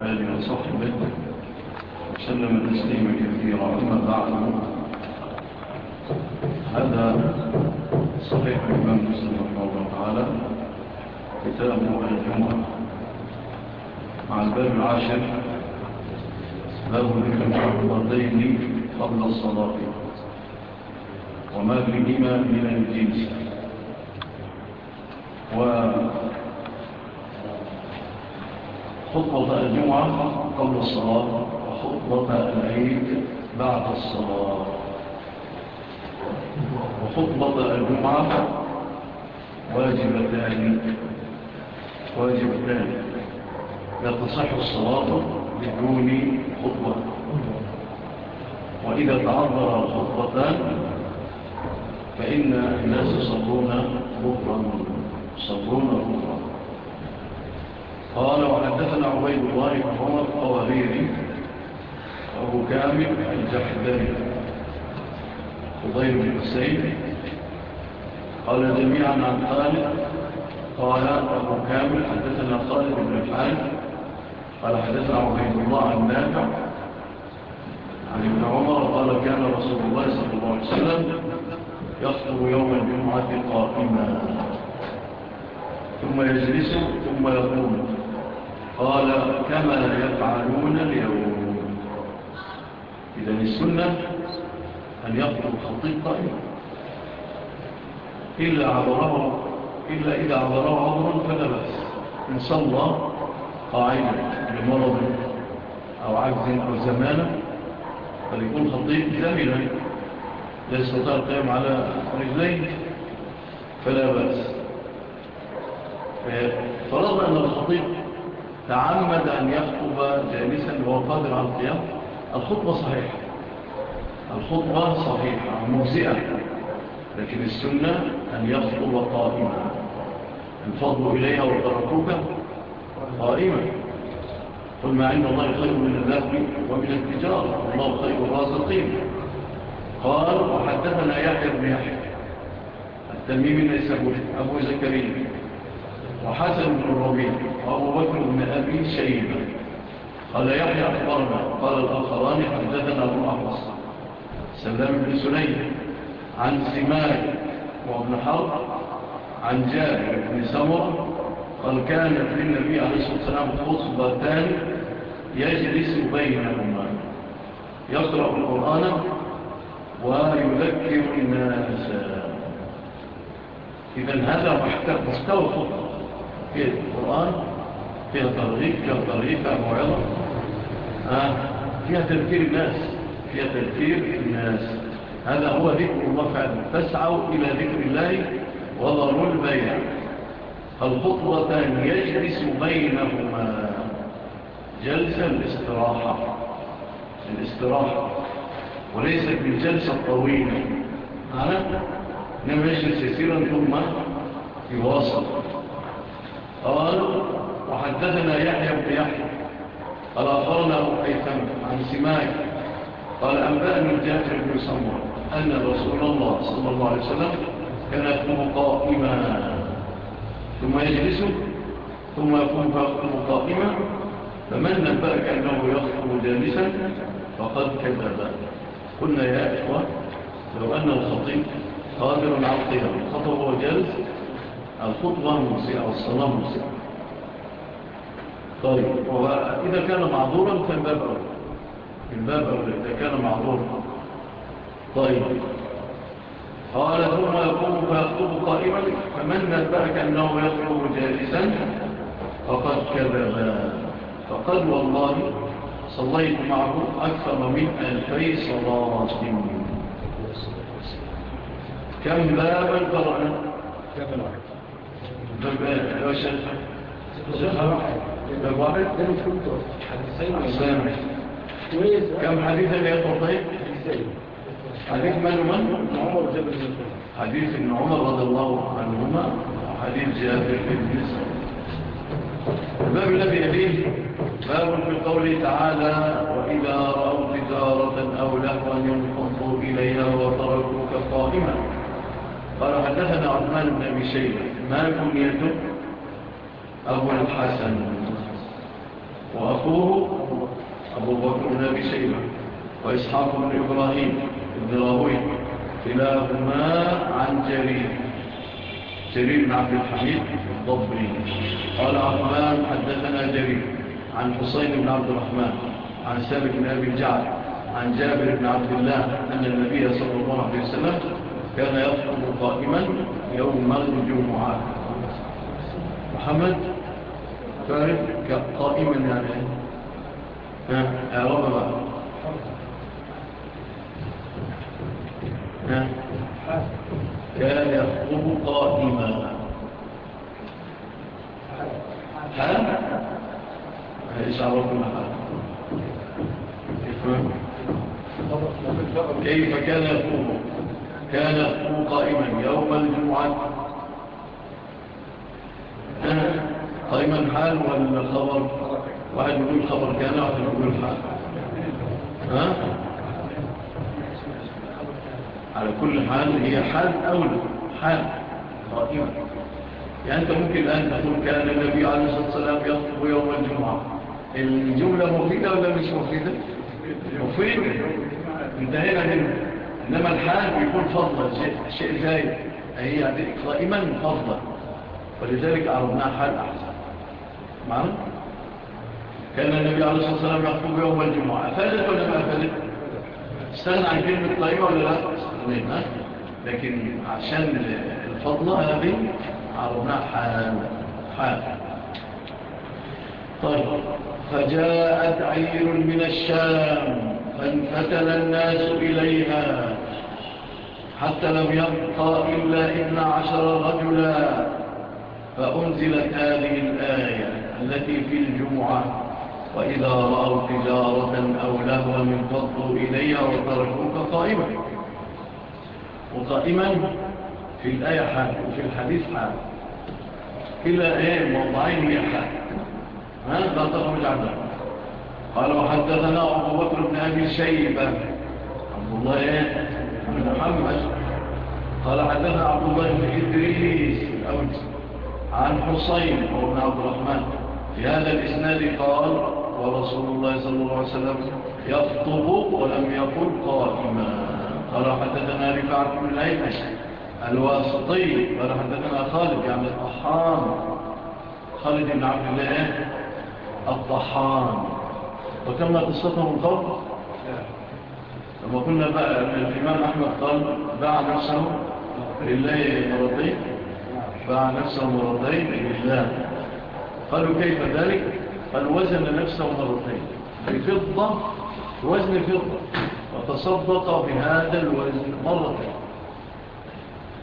آله وصحبه وسلم تسليما كثيرا. أما بعد هذا صحيح الإمام مسلم رحمه الله تعالى كتابه الجمعة مع الباب العاشر باب ذكر الفرضين قبل الصلاة. وما فيهما من الجنس. و خطبة الجمعة قبل الصلاة وخطبة العيد بعد الصلاة. وخطبة الجمعة واجبتان. واجبتان. لا تصح الصلاة بدون خطبة. وإذا تعذر الخطبتان فإن الناس صلون بكرا. صلون بكرا. قال وحدثنا عبيد الله بن عمر الطواليري أبو كامل الجحدري خضير بن السيد قال جميعا عن خالد قال أبو كامل حدثنا خالد بن الحال قال حدثنا عبيد الله عن نافع عن ابن عمر قال كان رسول الله صلى الله عليه وسلم يخطب يوم الجمعة قائما. ثم يجلس ثم يقوم. قال كما يفعلون اليوم. إذا السنة أن يقضوا خطيط طائر إلا عبره إلا إذا عبره عبرا فلا بأس. إن صلى قاعدة لمرض أو عجز أو زمانة. فليكون خطيط كاملا لا يستطيع القيام على رجلين فلا بأس. فرضنا أن الخطيط تعمد أن يخطب جالسا وهو قادر على القيام. الخطبة صحيحة. الخطبة صحيحة مجزئة. لكن السنة أن يخطب قائما. انفضوا إليها وتركوك قائما. قل ما عند الله خير من الذهب ومن التجارة. الله خير الرازقين قال وحدثنا يحيى بن يحيى. التميم النسابوري أبو زكريا. وحسن بن الربيع وأبو بكر بن أبي شيبة. قال يحيى أخبرنا. قال الأخران حدثنا أبو أحرص سلام بن سليم. عن سماك وابن حرب. عن جابر بن سمر قال كان في النبي عليه الصلاة والسلام خطبتان يجلس بينهما. يقرأ القرآن ويذكر الناس. إذن هذا محتوى خطبة في القرآن. فيها ترغيب فيها ترغيب معينة آه، فيها تذكير الناس فيها تذكير الناس. هذا هو ذكر الله فاسعوا إلى ذكر الله وضروا البيع. فالخطوة يجلس بينهما. جلسة الاستراحة. الاستراحة. وليست بالجلسة الطويلة. طويلة نمشي يسيرا ثم يواصل. قالوا وحدثنا يحيى بن يحيى قال أخبرنا أبو حيثم عن سماك قال أنبأني جابر بن سمر أن رسول الله صلى الله عليه وسلم كان يقوم قائما. ثم يجلس ثم يقوم قائما فمن نبأك أنه يخطب جالسا فقد كذب. قلنا يا أخوة لو أن الخطيب قادر على القيام خطب وجلس الخطبة مسيئة والصلاة مسيئة طيب إذا كان معذورا كان باب أولى الباب أولى إذا كان معذورا طيب. قال ثم يقوم فيخطب قائما فمن نتبعك أنه يخطب جالسا فقد كذب. فقد والله صليت معه أكثر من ألفي صلاة. كم بابا قرأنا؟ كم بابا؟ بابا. كم حديث حديث من حديث ابن عمر رضي الله عنهما. حديث جابر بن مسعود الباب الذي يليه. باب في قوله تعالى وإذا رأوا تجارة أو لهوا ينفضوا إليها وتركوك قائما. قال حدثنا عثمان بن أبي شيبة. ما كنيته أبو الحسن. وأخوه أبو بكر بن أبي سيبة وإسحاق بن إبراهيم بن راوي كلاهما عن جرير. جرير بن عبد الحميد الضبري. قال عثمان حدثنا جرير عن حسين بن عبد الرحمن عن سابق بن أبي الجعل عن جابر بن عبد الله أن النبي صلى الله عليه وسلم كان يخطب قائما يوم الجمعة. محمد فارس قائما يعني ها اعرابا ها. كان يخطب قائما. ها؟ إيش عرفنا كيف كان يخطب؟ كان يخطب قائما يوم الجمعة. طيب الحال ولا الخبر واحد يقول خبر كان واحد يقول الحال. ها؟ على كل حال هي حال أولى حال. قائما يعني أنت ممكن الآن تقول كان النبي عليه الصلاة والسلام يخطب يوم الجمعة. الجملة مفيدة ولا مش مفيدة؟ مفيدة انتهينا هنا. إنما الحال بيكون فضل شيء زايد. هي يعني قائما فضل ولذلك عرضناها حال أحسن. نعم كان النبي عليه الصلاة والسلام يخطب يوم الجمعة فاجت ولا ما فاجت استغنى عن كلمة طيبة ولا لا استغنى لكن عشان الفضلة هذه عرضناها حال حال طيب فجاءت عير من الشام فانفتل الناس إليها حتى لم يبقى إلا إن عشر رجلا فأنزلت هذه الآية التي في الجمعة وإذا رأوا تجارة أو لهوا انفضوا إلي وتركوك قائما وقائما في الآية حال وفي الحديث حال. كلا إيه؟ موضعين هي حال. ها؟ لا تخرج عنها. قال وحدثنا أبو بكر بن أبي شيبة. عبد الله إيه بن محمد. قال حدثنا عبد الله بن إدريس الأوجه عن حسين وابن عبد الرحمن. في هذا الإسناد قال ورسول الله صلى الله عليه وسلم يخطب ولم يقل قائما. قال حدثنا رفاعة بن الأيمش الواسطي قال حدثنا خالد يعني الطحان. خالد بن عبد الله الطحان. وكما قصته من قبل لما قلنا بقى الإمام أحمد قال باع نفسه لله مرضين باع نفسه مرضين لله. قالوا كيف ذلك؟ قال وزن نفسه مرتين بفضة وزن فضة وتصدق بهذا الوزن مرتين.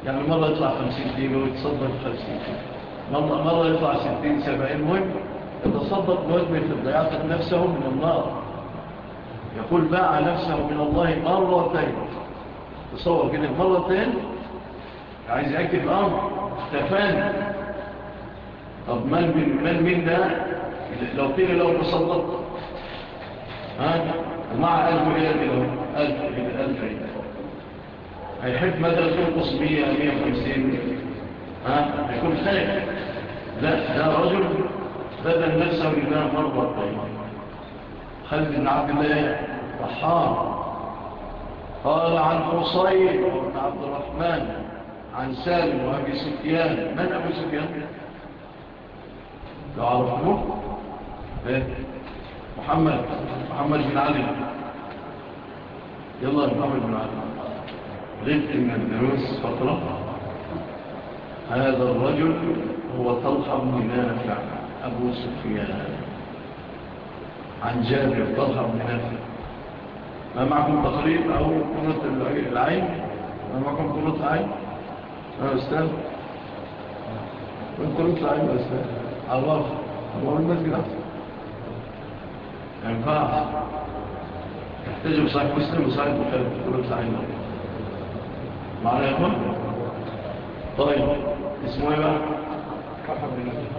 يعني مرة يطلع خمسين كيلو ويتصدق خمسين مرة, مرة يطلع ستين سبعين مهم يتصدق بوزن فضة يعطي نفسه من النار. يقول باع نفسه من الله مرتين. تصور كده مرتين عايز يأكد الأمر تفاني طب من من من من ده؟ لو فيه لو مصدق. ها؟ ومع ألف إلى له ألف إلى ألف هيحب مدرسة قصبية 150 ها؟ هيكون خايف. لا ده رجل بدل نفسه لله مرضى الطيب خالد بن عبد الله رحام. قال عن حصين وابن عبد الرحمن عن سالم وأبي سفيان. من أبو سفيان؟ تعالوا عنه إيه؟ محمد محمد بن علي. يلا يا محمد بن علي. غبت من الدروس فترة. هذا الرجل هو طلحة بن نافع أبو سفيان. عن جابر طلحة بن نافع. ما معكم تقريب أو قناة العين؟ ما معكم قناة العين أستاذ؟ Inside myself, I love, I want to miss God. ينفعش يحتاج مساعد مسلم مساعد مخالف كله مساعد معنا يا اخوان طيب اسمه إيه بقى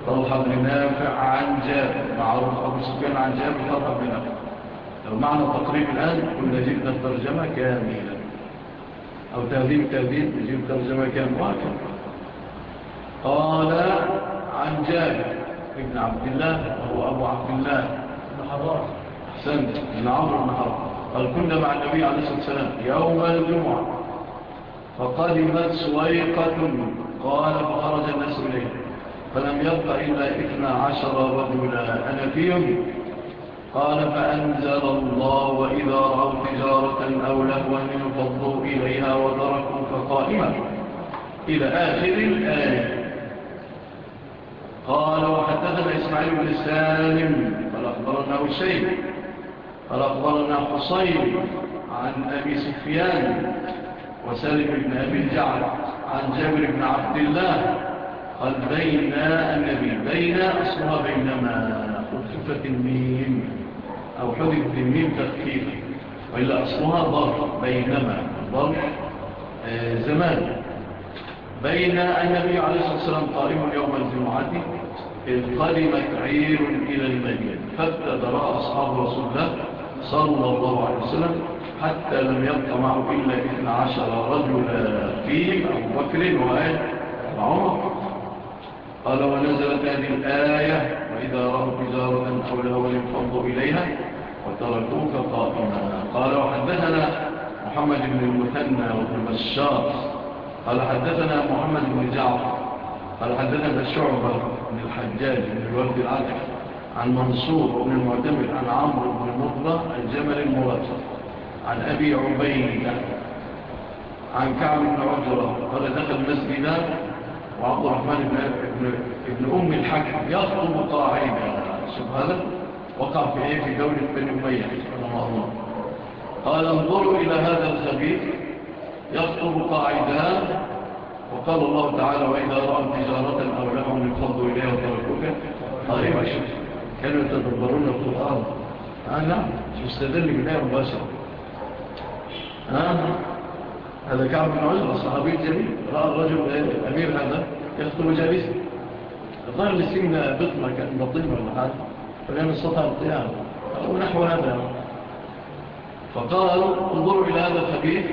طلحة بن نافع عن جابر معروف أبو سفيان عن جابر طلحة بن نافع لو معنى تقريب الآن كنا جبنا الترجمة كاملة أو تهذيب تهذيب نجيب ترجمة كاملة وهكذا قال عن جابر ابن عبد الله هو أبو عبد الله بن حضار. حسن بن عمرو بن حرب قال كنا مع النبي عليه الصلاة والسلام يوم الجمعة. فقدمت سويقة قال فخرج الناس إليه. فلم يبقى إلا إثنى عشر رجلا. أنا فيهم؟ قال فأنزل الله وإذا رأوا تجارة أو لهوا انفضوا إليها وتركوا فقائمة إلى آخر الآية. قال وحدثنا إسماعيل بن سالم قال أخبرنا أسيد قال أخبرنا حصين عن أبي سفيان وسالم بن أبي الجعل عن جابر بن عبد الله قال بينا النبي بينا أصلها بينما خففة الميم أو حذف الميم تكفير وإلا أصلها ضر بينما ضر آه، زمان. بين النبي عليه الصلاة والسلام قائم يوم الجمعة انقلبت عير إلى المدينة. فابتدر أصحاب رسول الله صلى الله عليه وسلم حتى لم يبقى معه إلا إثنى عشر رجل فيهم أبو بكر وعمر قال ونزلت هذه الآية وإذا رأوا بزارة حولها ينفضوا إليها وتركوك قائما. قال وحدثنا محمد بن المثنى وابن بشار. قال حدثنا محمد بن جعفر. قال حدثنا شعبة. بن الحجاج بن الوهد العلي عن منصور بن المعتمد عن عمرو بن مضرة الجمل المرسل عن أبي عبيدة عن كعب بن عجرة قال دخل مسجد وعبد الرحمن بن, بن, بن أم الحكم يخطب شوف سبحانه وقع في إيه في دولة بن أمية الله. قال انظروا إلى هذا الخبيث يخطب قاعدان وقال الله تعالى وإذا رأوا تجارة أو لهم انفضوا إليها وتركوك. قريبا كانوا يتدبرون القرآن. أنا نعم يستدل بالله مباشرة آه، نعم. هذا كعب بن عجر الصحابي الجليل رأى الرجل آه، الأمير هذا يخطب جالسا الظاهر للسن بطمة كان بطلة ولا فلان السطح الطيار أو نحو هذا. فقال انظروا إلى هذا الخبيث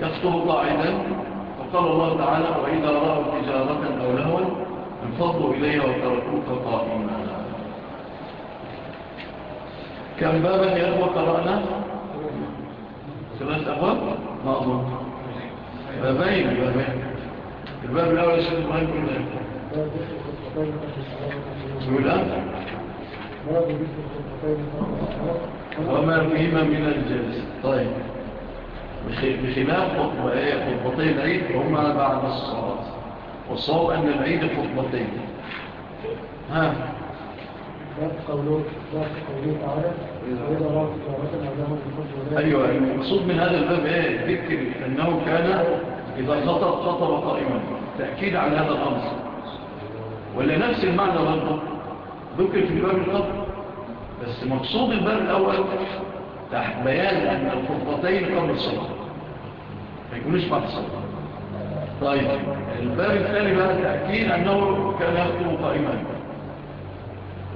يخطب قاعدا. قال الله تعالى وإذا رأوا تجارة أو لهوا انفضوا إليها وتركوك قائما كم بابا يا أخوة قرأنا؟ ثلاث أبواب ما أظن. بابين بابين. الباب الأول يا شيخ إبراهيم كلنا وما فيهما من الجلس. طيب. بخلاف خطبتي العيد هما بعد الصلاة وصوب أن العيد خطبتين. ها؟ باب قوله تعالى وإذا أيوة المقصود من هذا الباب إيه؟ ذكر أنه كان إذا خطب خطب قائما. تأكيد على هذا الأمر. ولا نفس المعنى ذكر في الباب الأول بس مقصود الباب الأول تحت بيان أن الخطبتين قبل الصلاة. ما يكونوش بعد الصلاة. طيب الباب الثاني بقى تأكيد أنه كان يخطب قائما.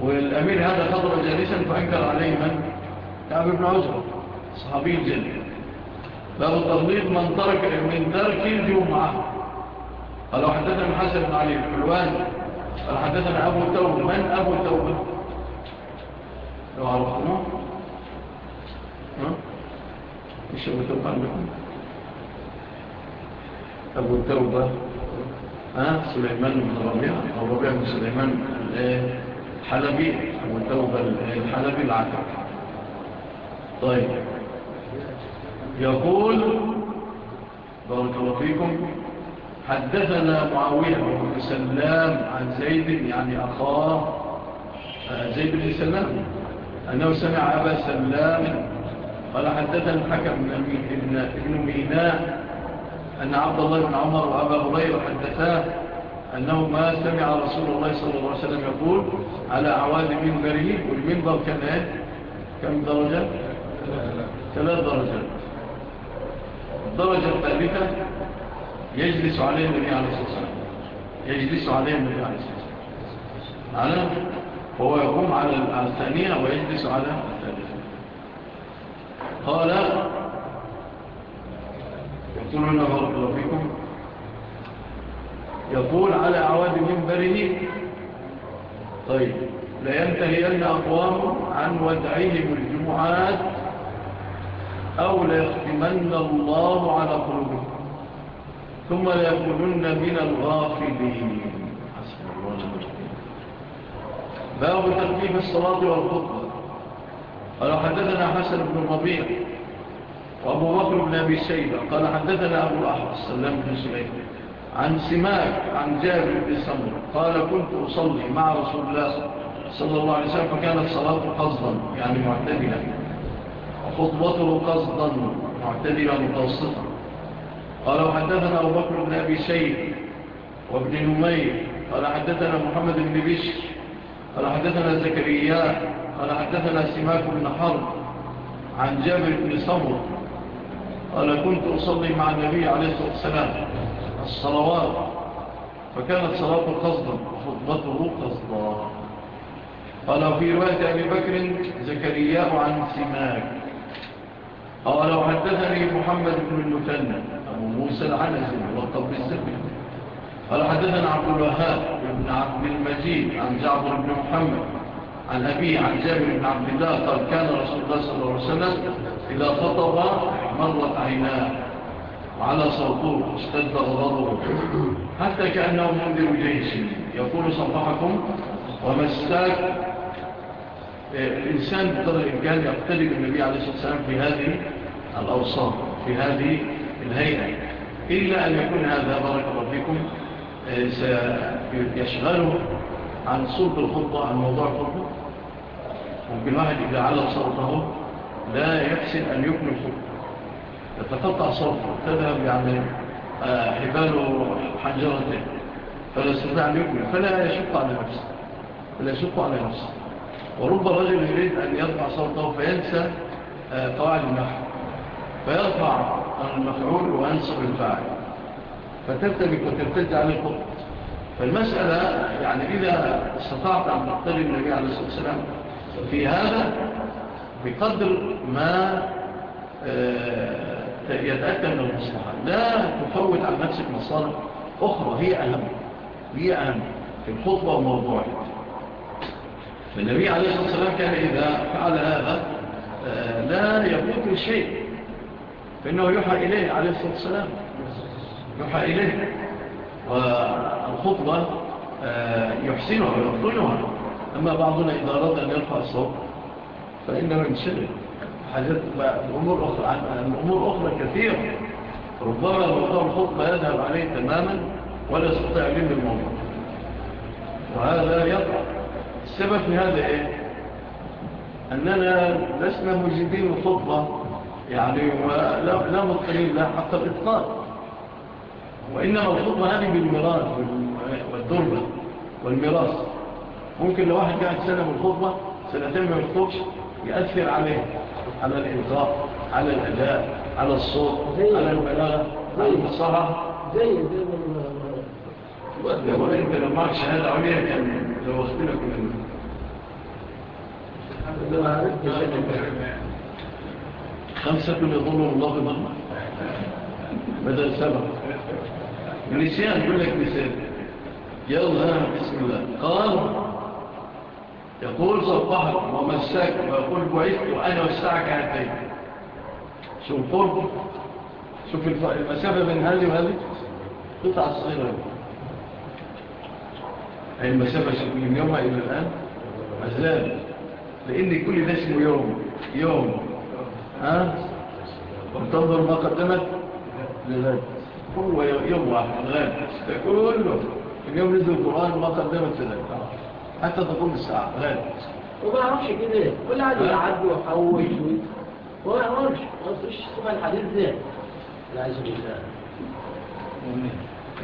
والأمير هذا خضر جالسا فأنكر عليه من؟ كعب بن عزر صحابي الجنة باب التضليق من ترك من ترك الجمعة. قالوا حدثنا حسن بن علي الحلوان قال حدثنا أبو التوبة من أبو التوبة؟ لو عرفتنا. مش ابو التوبة عندكم أبو التوبة سليمان بن ربيع أو ربيع بن سليمان الحلبي أبو التوبة الحلبي العتق طيب يقول بارك الله فيكم حدثنا معاوية بن سلام عن زيد يعني أخاه زيد بن سلام أنه سمع أبا سلام قال حدثنا الحكم بن ابن ميناء أن عبد الله بن عمر وأبا هريرة حدثاه أنه ما سمع رسول الله صلى الله عليه وسلم يقول على عواد منبره والمنبر كان إيه؟ كم درجة؟ ثلاث درجات. الدرجة الثالثة يجلس عليه النبي عليه الصلاة والسلام. يجلس عليه النبي عليه الصلاة والسلام. على وهو يقوم على الثانية ويجلس على الثانية قال يقول لنا بارك الله فيكم يقول على أعواد منبره طيب لينتهي أن أقوام عن ودعيهم الجمعات أو ليختمن الله على قلوبهم ثم ليكونن من الغافلين. حسب الله باب تقديم الصلاة والخطبة. قال حدثنا حسن بن ربيع وابو بكر بن أبي شيبة قال حدثنا أبو احمد سلم بن سليم عن سماك عن جابر بن سمر قال كنت أصلي مع رسول الله صلى الله عليه وسلم فكانت صلاته قصدا يعني معتدله وخطبته قصدا معتدله متوسطا. قال حدثنا أبو بكر بن أبي شيبة وابن نمير قال حدثنا محمد بن بشر قال حدثنا زكريا قال حدثنا سماك بن حرب عن جابر بن صبر قال كنت أصلي مع النبي عليه الصلاة والسلام. الصلوات. فكانت صلاة قصدا فضلته قصدا. قال في رواية أبي بكر زكرياء عن سماك قال وحدثني محمد بن المتنى أبو موسى العنز وطب السبب قال حدثنا عبد الوهاب بن عبد المجيد عن جعفر بن محمد. عن أبي عن جابر بن عبد الله قال كان رسول الله صلى الله عليه وسلم إذا خطب مرت عيناه وعلى صوته اشتد غضبه. حتى كأنه منذر جيش. يقول صفحكم ومساك الإنسان بقدر الإمكان يقتدي النبي عليه الصلاة والسلام في هذه الأوصاف في هذه الهيئة. إلا أن يكون هذا بارك ربكم سيشغله عن صوت الخطة عن موضوع الخطة ممكن واحد إذا علم صوته لا يحسن أن يكمل صوته. يتقطع صوته تذهب يعني آه، حباله حنجرته. فلا يستطيع أن يكمل فلا يشق على نفسه. فلا يشق على نفسه. ورب رجل يريد أن يرفع صوته فينسى آه، قواعد النحو. فيرفع المفعول وينسى الفاعل. فترتبك وترتد على القط فالمسألة يعني إذا استطعت أن تقترب النبي عليه الصلاة والسلام في هذا بقدر ما آه، يتأتى من المصلحة. لا تفوت عن نفسك مصالح أخرى هي أهم. هي أهم في الخطبة وموضوعها. فالنبي عليه الصلاة والسلام كان إذا فعل هذا آه، لا يفوت الشيء فإنه يوحى إليه عليه الصلاة والسلام. يوحى إليه. والخطبة آه، يحسنها ويبطنها. أما بعضنا إذا أراد أن يرفع الصوت فإنما ينشغل. حاجات الأمور أخرى الأمور أخرى كثيرة. ربما موضوع الخطبة يذهب عليه تماما ولا يستطيع علم الموضوع. وهذا يقع. السبب في هذا إيه؟ أننا لسنا مجدين الخطبة يعني لا مطلين لا حتى الإطلاق وإنما الخطبة هذه بالمراث والدربة والمراث ممكن لو واحد قاعد سنة من الخطبة سنتين من خطبش يأثر عليه على الإنطاق على الأداء على الصوت زي على البلاغة على المصارة زي زي ما انت لما معك شهادة عمية كان لو اختلك من خمسة يظن الله بمهما بدل سبع نسيان يعني يقول لك نسيان يلا بسم الله. قال يقول صبحت ومساك ويقول بعثت وأنا وسعك عتين شوف قرب شوف المسافة بين هذه وهذه. قطعة صغيرة. هي المسافة من يوم إلى الآن. عذاب لأن كل ده اسمه يوم. يوم. ها؟ وتنظر ما قدمت؟ لذلك هو يوم واحد غاب كله اليوم نزل القرآن ما قدمت لذلك حتى تقوم الساعة. غالب وما أعرفش كده. كل عاد يعد وحوش وما أعرفش ما أصلش سمع الحديث ده. العزو بالله.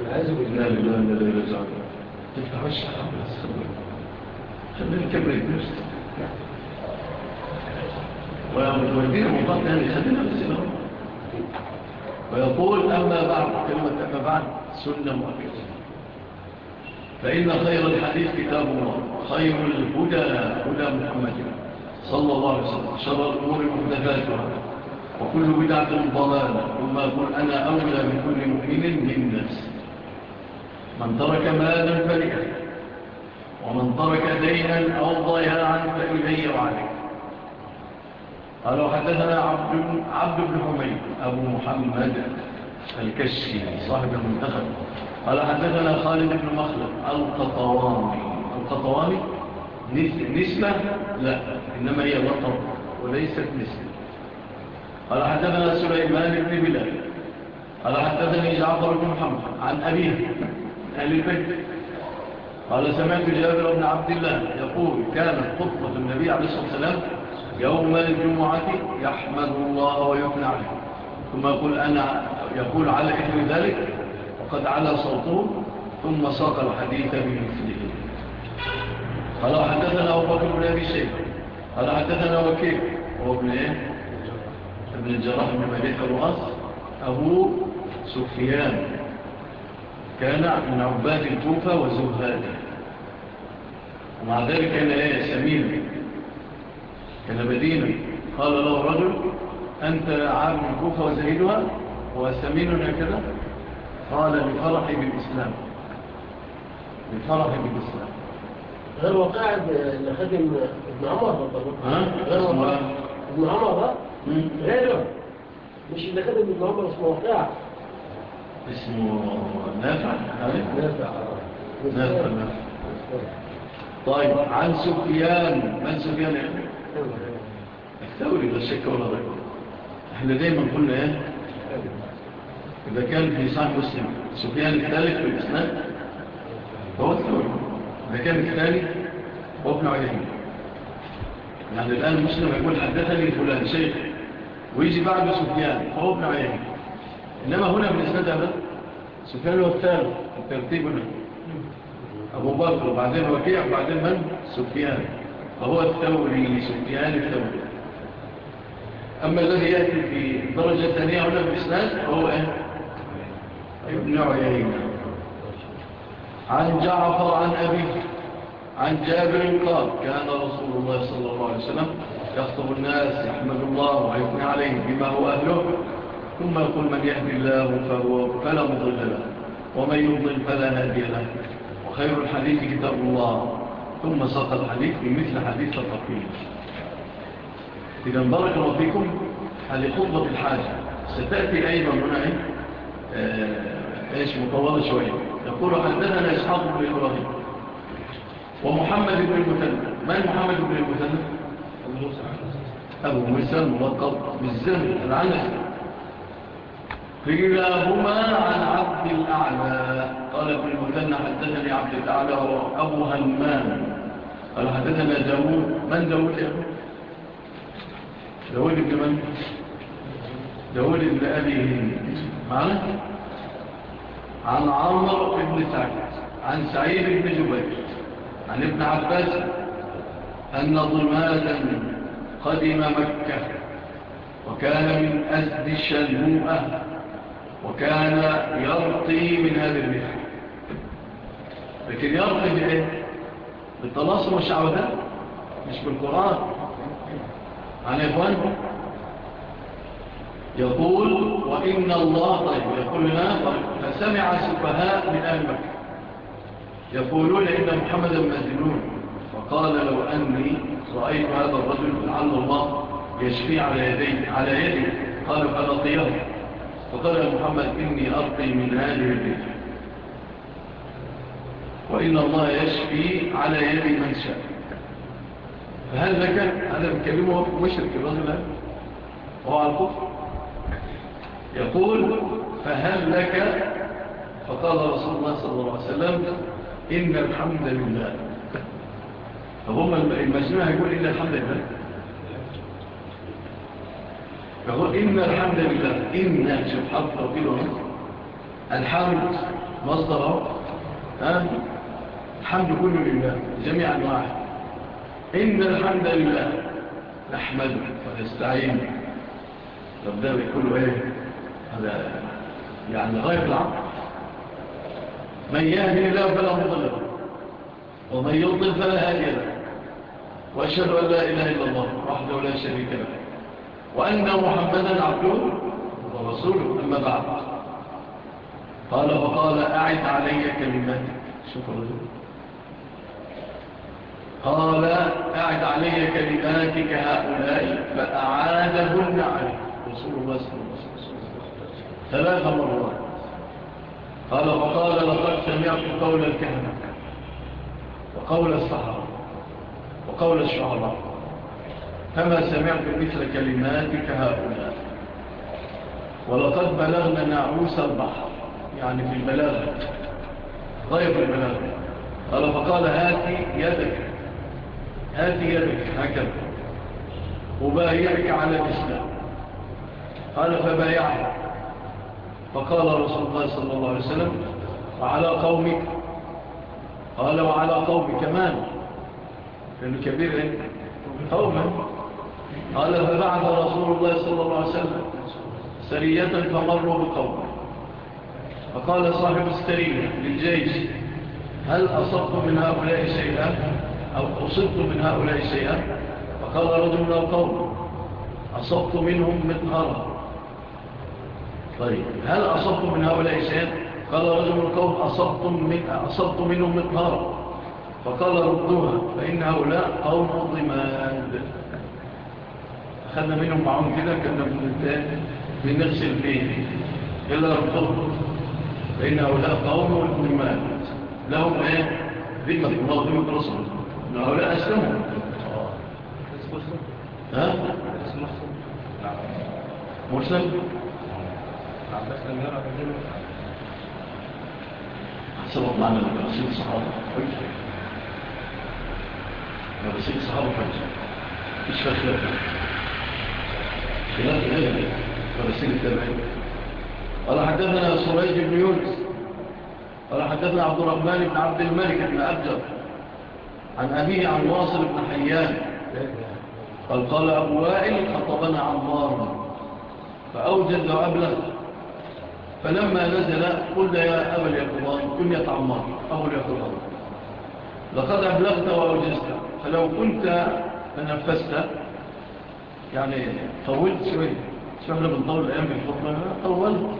العزو بالله. لله لا لا لا لا تفتحوش خلينا نكبر الناس نفسنا ويقول أما بعد كلمة أما بعد سنة مؤكدة. فإن خير الحديث كتاب الله خير الهدى هدى محمد صلى الله عليه وسلم شر الأمور مهدفاتها وكل بدعة ضلالة ثم أقول أنا أولى من كل مؤمن من نفس. من ترك مالا فلئة ومن ترك دينا أو ضياعا فإلي وعليك قالوا حدثنا عبد, عبد بن حميد أبو محمد الكشي صاحب المنتخب. قال حدثنا خالد بن مخلف القطواني. القطواني نسمة لا إنما هي لقب وليست نسمة قال حدثنا سليمان بن بلال. قال حدثني جعفر بن محمد عن أبيه أهل البيت. قال سمعت جابر بن عبد الله يقول كانت خطبة النبي عليه الصلاة والسلام يوم الجمعة يحمد الله ويكن عليه. ثم يقول, أنا يقول على إثم ذلك قد علا صوته ثم ساق الحديث بمثله. قال حدثنا أبو بكر بن أبي شيخ قال حدثنا وكيف هو ابن إيه؟ ابن الجراح بن مليك الرأس. أبو سفيان. كان من عباد الكوفة وزهاد. ومع ذلك كان إيه؟ سمين كان بدينا. قال له الرجل أنت عام الكوفة وزهيدها؟ وسمين هكذا؟ قال لفرحي بالإسلام. لفرحي بالإسلام. غير وقاعد لخدم ابن عمر غير وقاعد ابن عمر غيره. مش اللي خدم ابن عمر اسمه وقاعد اسمه نافع. نافع. نافع نافع. طيب عن سفيان. من سفيان يعني؟ الثوري لا شك ولا ريب. إحنا دايما قلنا إيه؟ إذا كان في صحيح مسلم سفيان الثالث في الإسلام فهو الثوري إذا كان الثالث هو ابن عيين يعني الآن مسلم يقول حدثني فلان شيخ ويجي بعد سفيان فهو ابن عيين إنما هنا بالإسناد هذا سفيان هو الثالث الترتيب هنا أبو بكر وبعدين وكيع وبعدين من؟ سفيان فهو الثوري سفيان الثوري أما الذي يأتي في درجة ثانية هنا في بالإسناد فهو أهل ابن عيينة. عن جعفر عن أبيه عن جابر قال كان رسول الله صلى الله عليه وسلم يخطب الناس يحمد الله ويثني عليه بما هو أهله. ثم يقول من يهدي الله فهو فلا مضل له ومن يضل فلا هادي له. وخير الحديث كتاب الله. ثم ساق الحديث بمثل حديث الرقيق. إذا بارك الله فيكم هذه خطبة الحاجة ستأتي أيضا هنا إيه؟ آه، إيش مطولة شوية. يقول حدثنا إسحاق بن إبراهيم. ومحمد بن المثنى. من محمد بن المثنى؟ أبو موسى. الملقب بالزهر العنزي هما عن عبد الأعلى. قال ابن المثنى حدثني عبد الأعلى وأبو همام. قال حدثنا داود من داود يا أبو؟ داود ابن من؟ داود ابن أبي هند عن عمر بن ثابت عن سعيد بن جبير عن ابن عباس أن ضمادا قدم مكة وكان من أسد الشنوءة وكان يرقي من هذه الريح. لكن يرقي بإيه؟ بالتناصر والشعب مش بالقرآن. عن إخوانكم يقول وإن الله طيب يقول لنا فسمع سفهاء من أهل مكة. يقولون إن محمد المزنون فقال لو أني رأيت هذا الرجل لعل الله يشفي على يديه على يدي. قالوا فلطيه فقال يا محمد إني أرقي من هذه البيت وإن الله يشفي على يد من شاء. فهل لك؟ هذا الكلمة مشرك الرجل. وهو على الكفر. يقول فهل لك؟ فقال رسول الله صلى الله عليه وسلم إن الحمد لله. فهم المجنوع يقول إن الحمد لله. يقول إن الحمد لله. إن شبحات ربيله الحمد مصدره الحمد كله لله جميع واحد إن الحمد لله نحمده ونستعينه. نبدأ بكل إيه؟ هذا يعني غاية العقل. من يهدي الله فلا مضل له ومن يضل فلا هادي له. وأشهد أن لا إله إلا الله وحده لا شريك له وأن محمدا عبده ورسوله. أما بعد قال وقال أعد علي كلماتك شكرا. قال أعد علي كلماتك هؤلاء فأعادهن علي رسول الله صلى الله عليه وسلم. ثلاث مرات. قال وقال لقد سمعت قول الكهنة وقول الصحراء وقول الشعراء. فما سمعت مثل كلماتك هؤلاء. ولقد بلغنا نعوس البحر. يعني في البلاغة. ضيف البلاغة. قال فقال هاتي يدك. هاتي يدك. هكذا. وبايعك على الإسلام. قال فبايعك فقال رسول الله صلى الله عليه وسلم وعلى قومك قال وعلى قومك كمان. لأنه كبير إيه؟ قوما إيه؟ قال فبعث رسول الله صلى الله عليه وسلم سرية فمروا بقوم. فقال صاحب السرية للجيش هل أصبت من هؤلاء شيئا؟ أو أصبت من هؤلاء شيئا؟ فقال رجل القوم أصبت منهم من مطهرا طيب هل أصبتم من هؤلاء شيئا؟ قال رجل القوم أصبتم, من أصبتم منهم مقهار فقال ردوها فإن هؤلاء قوم ضماد. أخذنا منهم معهم كده كنا بنغسل فيه إلا ردوها. فإن هؤلاء قوم ضماد. لهم إيه؟ ذمة الله ذمة رسول. إن هؤلاء أسلموا. آه. ها؟ نعم. مرسل. صلى الله عليه وسلم صحابة حجة رسول صحابة حجة مش خلاف خلاف غير رسول التابعين قال حدثنا سريج بن يونس. قال حدثنا عبد الرحمن بن عبد الملك بن أبجر. عن أبيه عن واصل بن حيان. قال قال أبو وائل خطبنا عمار. فأوجد وأبلغ فلما نزل قلنا يا أبا اليقظان كن يا أبا اليقظان لقد أبلغت وأوجزت فلو كنت تنفست يعني طولت شوية شوف لما نطول الأيام في الفطنة طولت.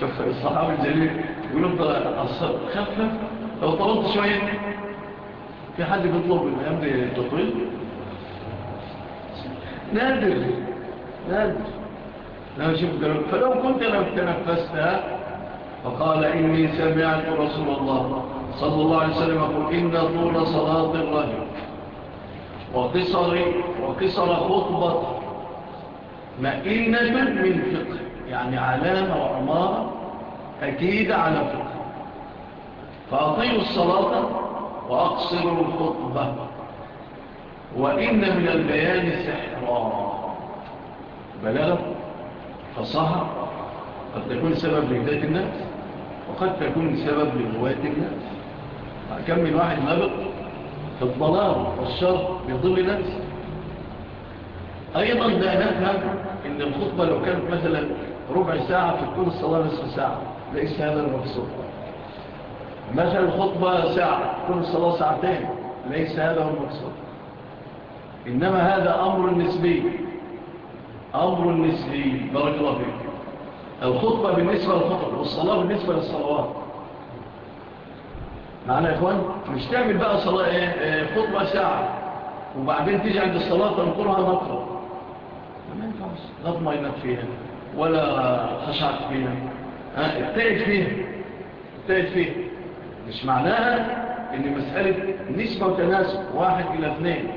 شوف الصحابة الجليل يقولون خفف لو طولت شوية في حد بيطلب الأيام دي تطويل؟ نادر نادر. لو شفت فلو كنت لو تنفستها فقال إني سمعت رسول الله صلى الله عليه وسلم يقول إن طول صلاة الرجل. وقصر, وقصر خطبة مئنة من فقه يعني علامة وعمارة أكيد على فقه. فأطيل الصلاة وأقصر الخطبة وإن من البيان سحرا. بلغت؟ فصاحة قد تكون سبب لهداية الناس وقد تكون سبب لغواية الناس كم من واحد نبق في الضلام والشر يضل نفسه. أيضا لا نفهم أن الخطبة لو كانت مثلا ربع ساعة في كل الصلاة نصف ساعة ليس هذا المقصود. مثلا الخطبة ساعة كل الصلاة ساعتين ليس هذا المقصود. إنما هذا أمر نسبي. أمر النسبي بارك الله فيك. الخطبة بالنسبة للخطب والصلاة بالنسبة للصلوات. معنا يا إخوان؟ مش تعمل بقى صلاة إيه، إيه، خطبة ساعة وبعدين تيجي عند الصلاة تنقرها نقرة ما ينفعش. لا اطمئنت فيها ولا خشعت فيها. ابتعد فيها. ابتعد فيها. مش معناها إن مسألة نسبة وتناسب واحد إلى اثنين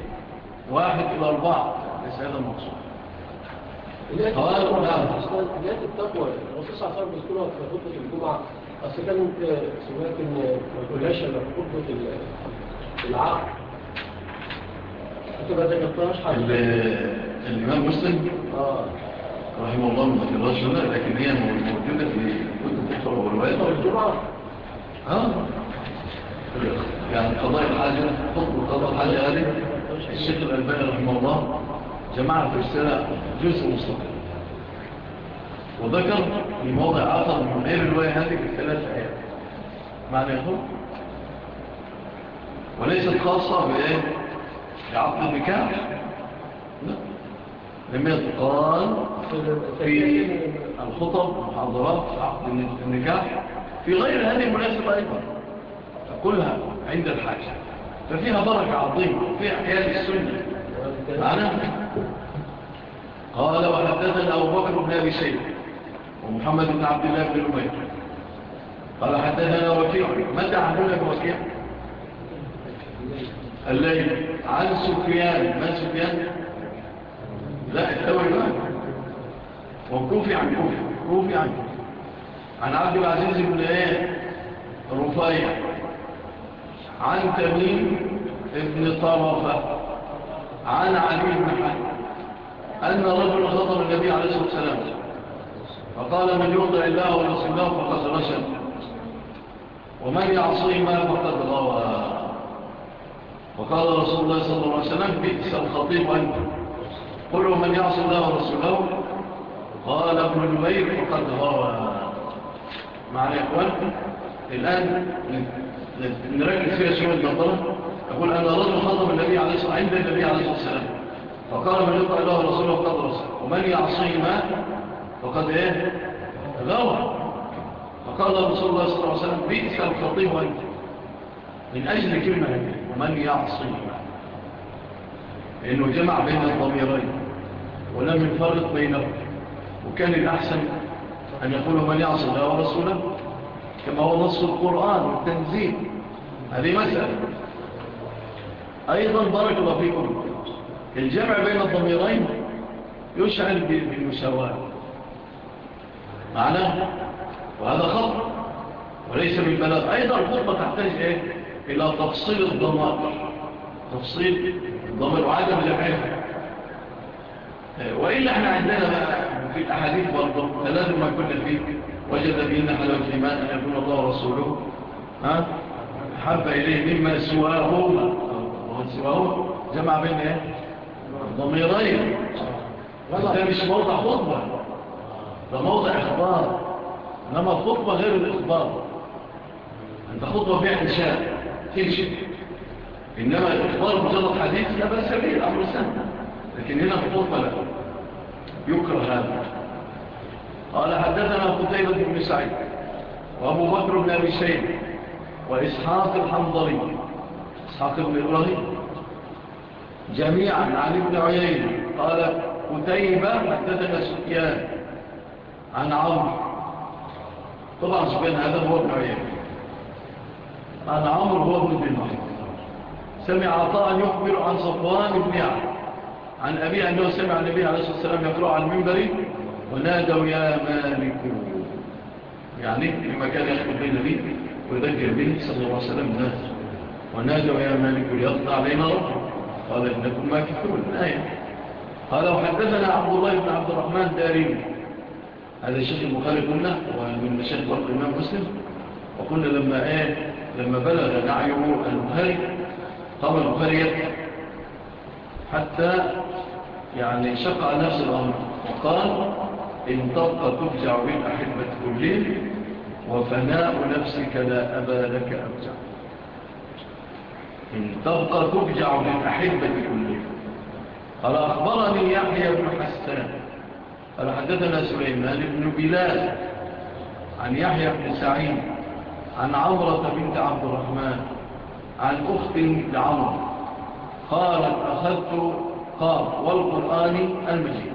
واحد إلى أربعة. ليس هذا المقصود. التي التي التقوى الرسول عليه وسلم الإمام مسلم آه رحمه الله ما ذكرهاش لا لكن هي موجودة في كتب الخطبة والروايات الجمعة آه يعني قضاء الحاجة حكم قضاء الحاجة هذه الشيخ الألباني رحمه الله جماعة اشترى جزء مستقل. وذكر في موضع آخر من غير الرواية هذه الثلاث آيات. معنى يقول وليست خاصة بإيه؟ بعقد النكاح. لا. لم يتقال في الخطب محاضرات عقد النكاح. في غير هذه المناسبة أيضا. كلها عند الحاجة. ففيها بركة عظيمة وفيها حياة السنة. قال وحدثنا أبو بكر بن أبي سيد ومحمد بن عبد الله بن أبي قال حدثنا وكيع. متى عملك وكيع؟ الليل. عن سفيان. ما سفيان؟ لا التوي بقى وكوفي عن كوفي. كوفي عن كوفي. عن عبد العزيز بن رفايع عن تميم ابن طرفة عن علي بن حاتم أن رجل خطر النبي عليه الصلاة والسلام فقال من يرضى الله ورسوله فقد رشد ومن يعصيهما فقد غوى. وقال رسول الله صلى الله عليه وسلم بئس الخطيب أنت. قلوا من يعصي الله ورسوله؟ قال ابن جبير فقد غوى. معنا يا إخوان الآن نركز فيها شوية نظرة يقول أن رجل خطب النبي عليه الصلاة عند النبي عليه الصلاة والسلام. فقال من يطع الله ورسوله وقد رسل. ومن يعصيهما فقد إيه؟ غوى. فقال رسول الله صلى الله عليه وسلم بئس الخطيب أنت. من أجل كلمة ومن يعصيهما لأنه جمع بين الضميرين ولم يفرق بينهم. وكان الأحسن أن يقول من يعصي الله ورسوله كما هو نص القرآن والتنزيل. هذه مسألة. أيضا بارك فيكم. الجمع بين الضميرين يشعر بالمساواة. معناه؟ وهذا خطر وليس بالبلاغ أيضا الخطبة تحتاج إيه؟ إلى تفصيل الضمار تفصيل الضمار وعدم الإحاجة وإلا إحنا عندنا في الأحاديث برضه ثلاث ما كنا فيه. وجد فينا على الإيمان أن يكون الله ورسوله حب إليه مما سواهما. سواهو جمع بين إيه ضميرين ده مش موضع خطبة ده موضع أخبار انما الخطبة غير الاخبار انت خطبة فيها انشاء شيء انما الاخبار مجرد حديث لا بس به الامر سهل لكن هنا الخطبة لا يكره هذا قال حدثنا قتيبة بن سعيد وابو بكر بن ابي سعيد واسحاق الحنظري اسحاق بن إبراهيم جميعا عن ابن عيين قال قتيبة حدثنا سفيان عن عمرو. طبعا سفيان هذا هو ابن عيين عن عمرو هو ابن بن سمع عطاء يخبر عن صفوان بن يعلى عن أبي أنه سمع النبي عليه الصلاة والسلام يقرع عن المنبر ونادوا يا مالك. يعني لما كان يخبر بين النبي ويذكر به صلى الله عليه وسلم ونادوا يا مالك ليطلع علينا ربك. قال إنكم ماكثون آية قال وحدثنا عبد الله بن عبد الرحمن داري. هذا الشيخ البخاري قلنا ومن مشاهد برق الإمام مسلم. وقلنا لما آية لما بلغ نعيه البخاري قام البخاري حتى يعني شق على نفس الأمر. وقال إن تبقى تبجع بين أحبة كلين وفناء نفسك لا أبا لك أبجع. إن تبقى تبجع من أحبة كلها قال أخبرني يحيى بن حسان. قال حدثنا سليمان بن بلال عن يحيى بن سعيد عن عمرة بنت عبد الرحمن عن أخت لعمر. قالت أخذت قال والقرآن المجيد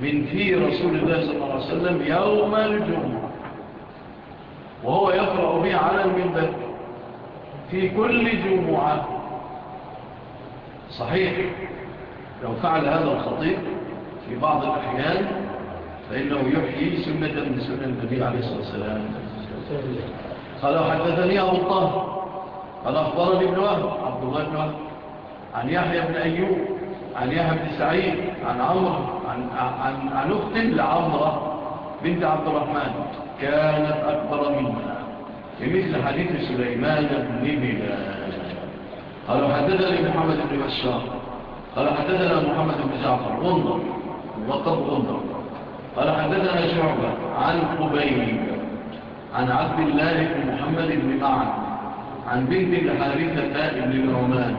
من في رسول الله صلى الله عليه وسلم يوم الجمعة وهو يقرأ به على المنبر. في كل جمعة. صحيح. لو فعل هذا الخطيب في بعض الأحيان فإنه يحيي سنة من سنة النبي عليه الصلاة والسلام. قال حدثني أبو الطهر قال أخبرني ابن وهب عبد الله بن وهب عن يحيى بن أيوب عن يحيى بن سعيد عن عمر عن, عن, عن أخت لعمرة بنت عبد الرحمن. كانت أكبر منها بمثل حديث سليمان بن بلال. قالوا حدثني محمد بن بشار قال حدثنا محمد بن جعفر. انظر. وقد انظر. قال حدثنا شعبة عن قبيل. عن عبد الله بن محمد بن معد عن بنت الحارثة بن العمان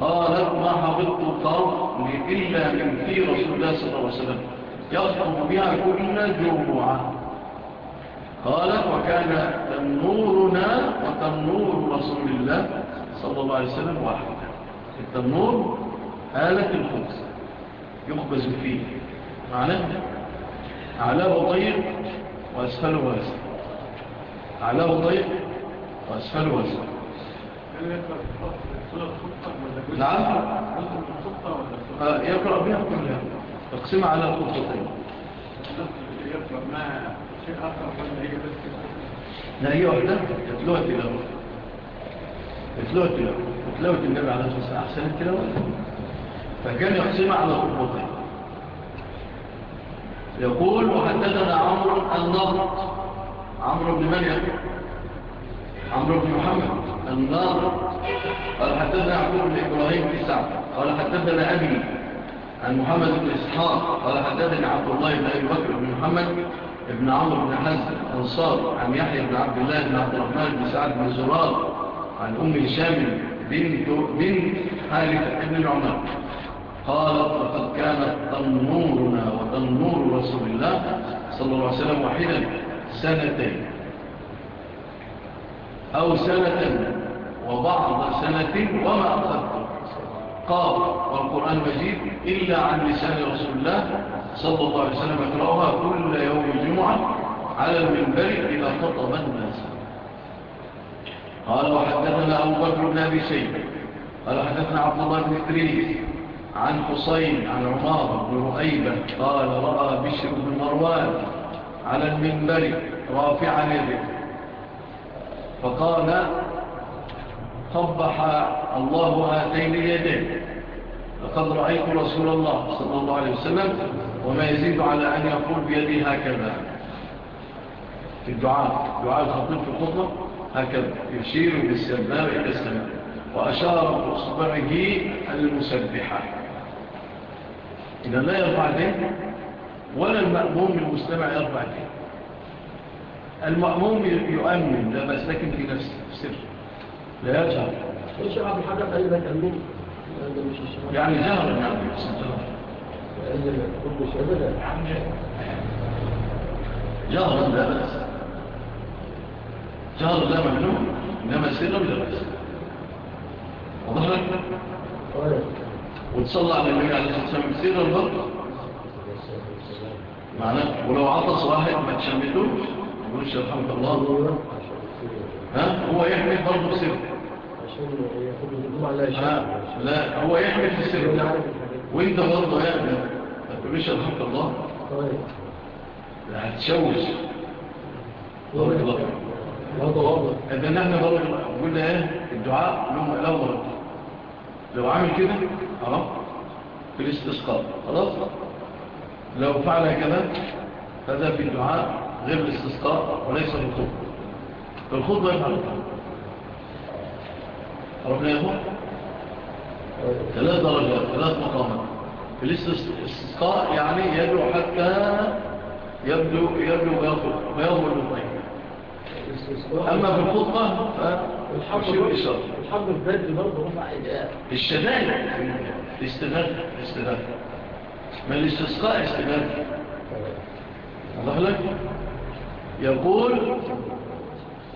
قالت ما حفظت طرف إلا من في رسول الله صلى الله عليه وسلم. يصحب بها كل جمعة. قال وكان تنورنا وتنور رسول الله صلى الله عليه وسلم واحدا. التنور آلة الخبز يخبز فيه. معناه أعلاه طيب وأسفله واسع. أعلاه طيب وأسفله واسع. نعم. آه، يقرأ بها كلها. تقسم على الخطوتين يقرأ ما لا ولا هي لا هي واحدة بتلوها التلاوة النبي عليه الصلاة والسلام أحسن التلاوة فكان يقسم على خطبته يقول وحدثنا عمرو النضط عمرو بن مريم عمرو بن محمد النار قال حدثنا عمرو بن إبراهيم في سعد قال حدثنا أبي عن محمد بن إسحاق قال حدثنا عبد الله بن أبي بكر بن محمد ابن عمر بن حزم أنصار عن يحيى بن عبد الله بن عبد الرحمن بن سعد بن زرار عن أم الشامل بنت, بنت حارثة ابن العمر قال فقد كانت تنورنا وتنور رسول الله صلى الله عليه وسلم واحدا سنتين أو سنة وبعض سنة وما أخذت. قال والقرآن مجيد إلا عن لسان رسول الله صلى الله عليه وسلم يقرأها كل يوم الجمعة على المنبر إذا خطب الناس. قال وحدثنا أبو بكر بن أبي سيد قال حدثنا عبد الله بن إدريس عن حسين عن عمار بن رؤيبة. قال رأى بشر بن مروان على المنبر رافعا يده. فقال قبح الله هاتين يديه لقد رأيت رسول الله صلى الله عليه وسلم وما يزيد على أن يقول بيدي هكذا. في الدعاء دعاء الخطيب في الخطبة هكذا. يشير بالسماء إلى السماء. وأشار بأصبعه المسبحة. إذا لا يرفع ذلك ولا المأموم المستمع يرفع ذلك المأموم يؤمن لما سكن في نفسه في سر لا يجهر إيش عبد الحاجة قريبا تأمين يعني جهر يعني النبي صلى كل شيء أبدا جهرا لا بأس جهرا لا ممنوع إنما سرا لا بأس وضحك وتصلى على النبي عليه الصلاة والسلام سرا برضه معناه ولو عطس واحد ما تشملوش يقولش الحمد الله ها هو يحمل برضه سرا لا هو يحمل في سرا وانت برضه يا مش رحمك الله طيب. هتشوش. طيب. والله والله إن إحنا برضه قلنا إيه؟ الدعاء لهم الأول لو عامل كده خلاص. في الاستسقاء. خلاص. لو فعل كده هذا في الدعاء غير الاستسقاء وليس في الخطبة الخطبه يفعل. ربنا يقول ثلاث درجات ثلاث مقامات. في الاستسقاء يعني يدعو حتى يبدو يبدو بياض اللطين أما في الخطبة فالحمد الإشارة الحمد البرد برضه الشدالة الاستدادة الاستدادة ما الاستسقاء استدادة الله لك؟ يقول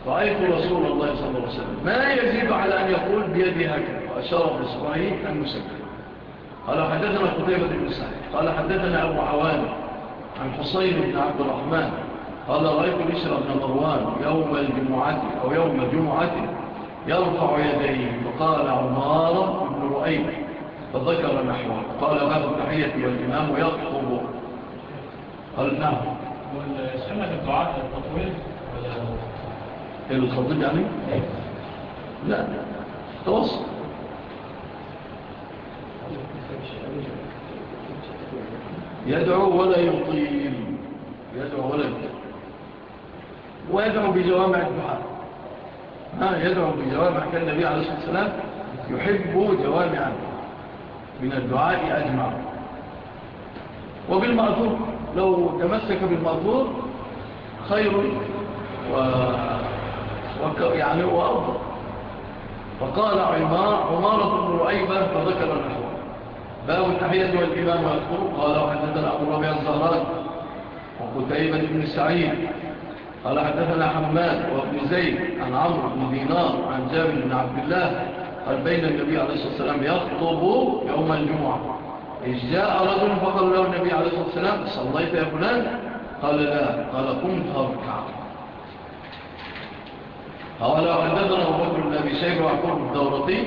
رأيت رسول الله صلى الله عليه وسلم ما يزيد على أن يقول بيدي هكذا؟ فشرب بصبعه المسكر قال حدثنا قطيبة بن سعيد. قال حدثنا أبو عوان عن حصين بن عبد الرحمن. قال رأيت الإسراء بن مروان يوم الجمعة أو يوم الجمعة يرفع يديه فقال عمار بن رؤيب فذكر نحوه. قال باب التحية والإمام يخطب. قال نعم. والسنة الدعاء التطويل الخطيب إيه، يعني؟ إيه. لا. توسط يدعو ولا يطيل يدعو ولا يطيل ويدعو بجوامع الدعاء. ها يدعو بجوامع كان النبي عليه الصلاة والسلام يحب جوامع من الدعاء أجمع. وبالمأذور لو تمسك بالمأذور خير و... و... يعني وأفضل فقال عمار عمارة بن رؤيبة فذكر النحو باب التحية والإمام والقرب قال حدثنا أبو ربيع الزهران وقتيبة بن سعيد قال حدثنا حماد وابن زيد عن عمرو بن دينار عن جابر بن عبد الله قال بين النبي عليه الصلاة والسلام يخطب يوم الجمعة. إذ جاء رجل فقال له النبي عليه الصلاة والسلام صليت يا فلان؟ قال لا. قال قم فاركع. قال حدثنا أبو بكر بن أبي شيبة وعقوب الدورقي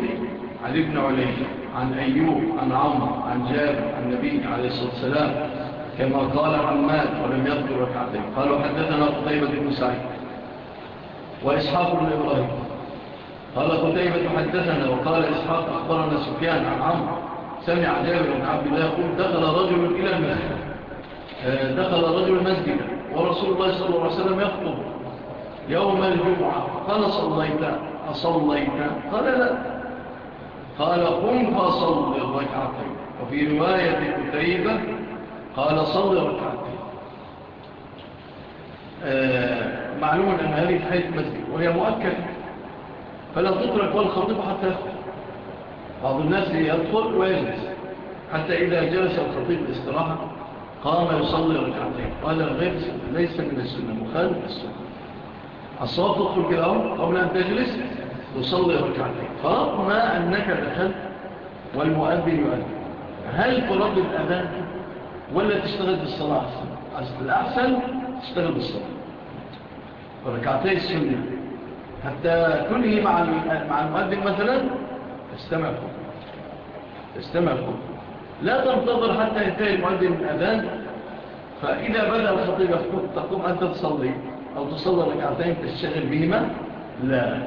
عن ابن علي عن أيوب عن عمر عن جاب عن نبي عليه الصلاة والسلام كما قال حماد ولم يذكر ركعتين. قالوا حدثنا قطيبة بن سعيد وإسحاق بن إبراهيم. قال قتيبة حدثنا وقال إسحاق أخبرنا سفيان عن عمر سمع جابر بن عبد الله يقول دخل رجل إلى المسجد. آه، دخل رجل المسجد ورسول الله صلى الله عليه وسلم يخطب يوم الجمعة. قال صليت أصليت؟ قال لا. قال قم فصل ركعتين وفي رواية كتيبة قال صل ركعتين آه، معلوم أن هذه حيث مسجد وهي مؤكدة. فلا تترك والخطيب حتى يدخل بعض الناس يدخل ويجلس. حتى إذا جلس الخطيب الاستراحة قام يصلي ركعتين قال ليس من السنة مخالف السنة الصواب تدخل كده قبل أن تجلس. تصلي ركعتين فرضنا أنك دخلت والمؤذن يؤذن. هل ترد الأذان ولا تشتغل بالصلاة؟ أحسن الأحسن تشتغل بالصلاة. ركعتين السنة. حتى تنهي مع مع المؤذن مثلا استمع فوق استمع فوق لا تنتظر حتى ينتهي المؤذن من الأذان. فإذا بدأ الخطيب تقوم أنت تصلي أو تصلي ركعتين تشتغل بهما؟ لا.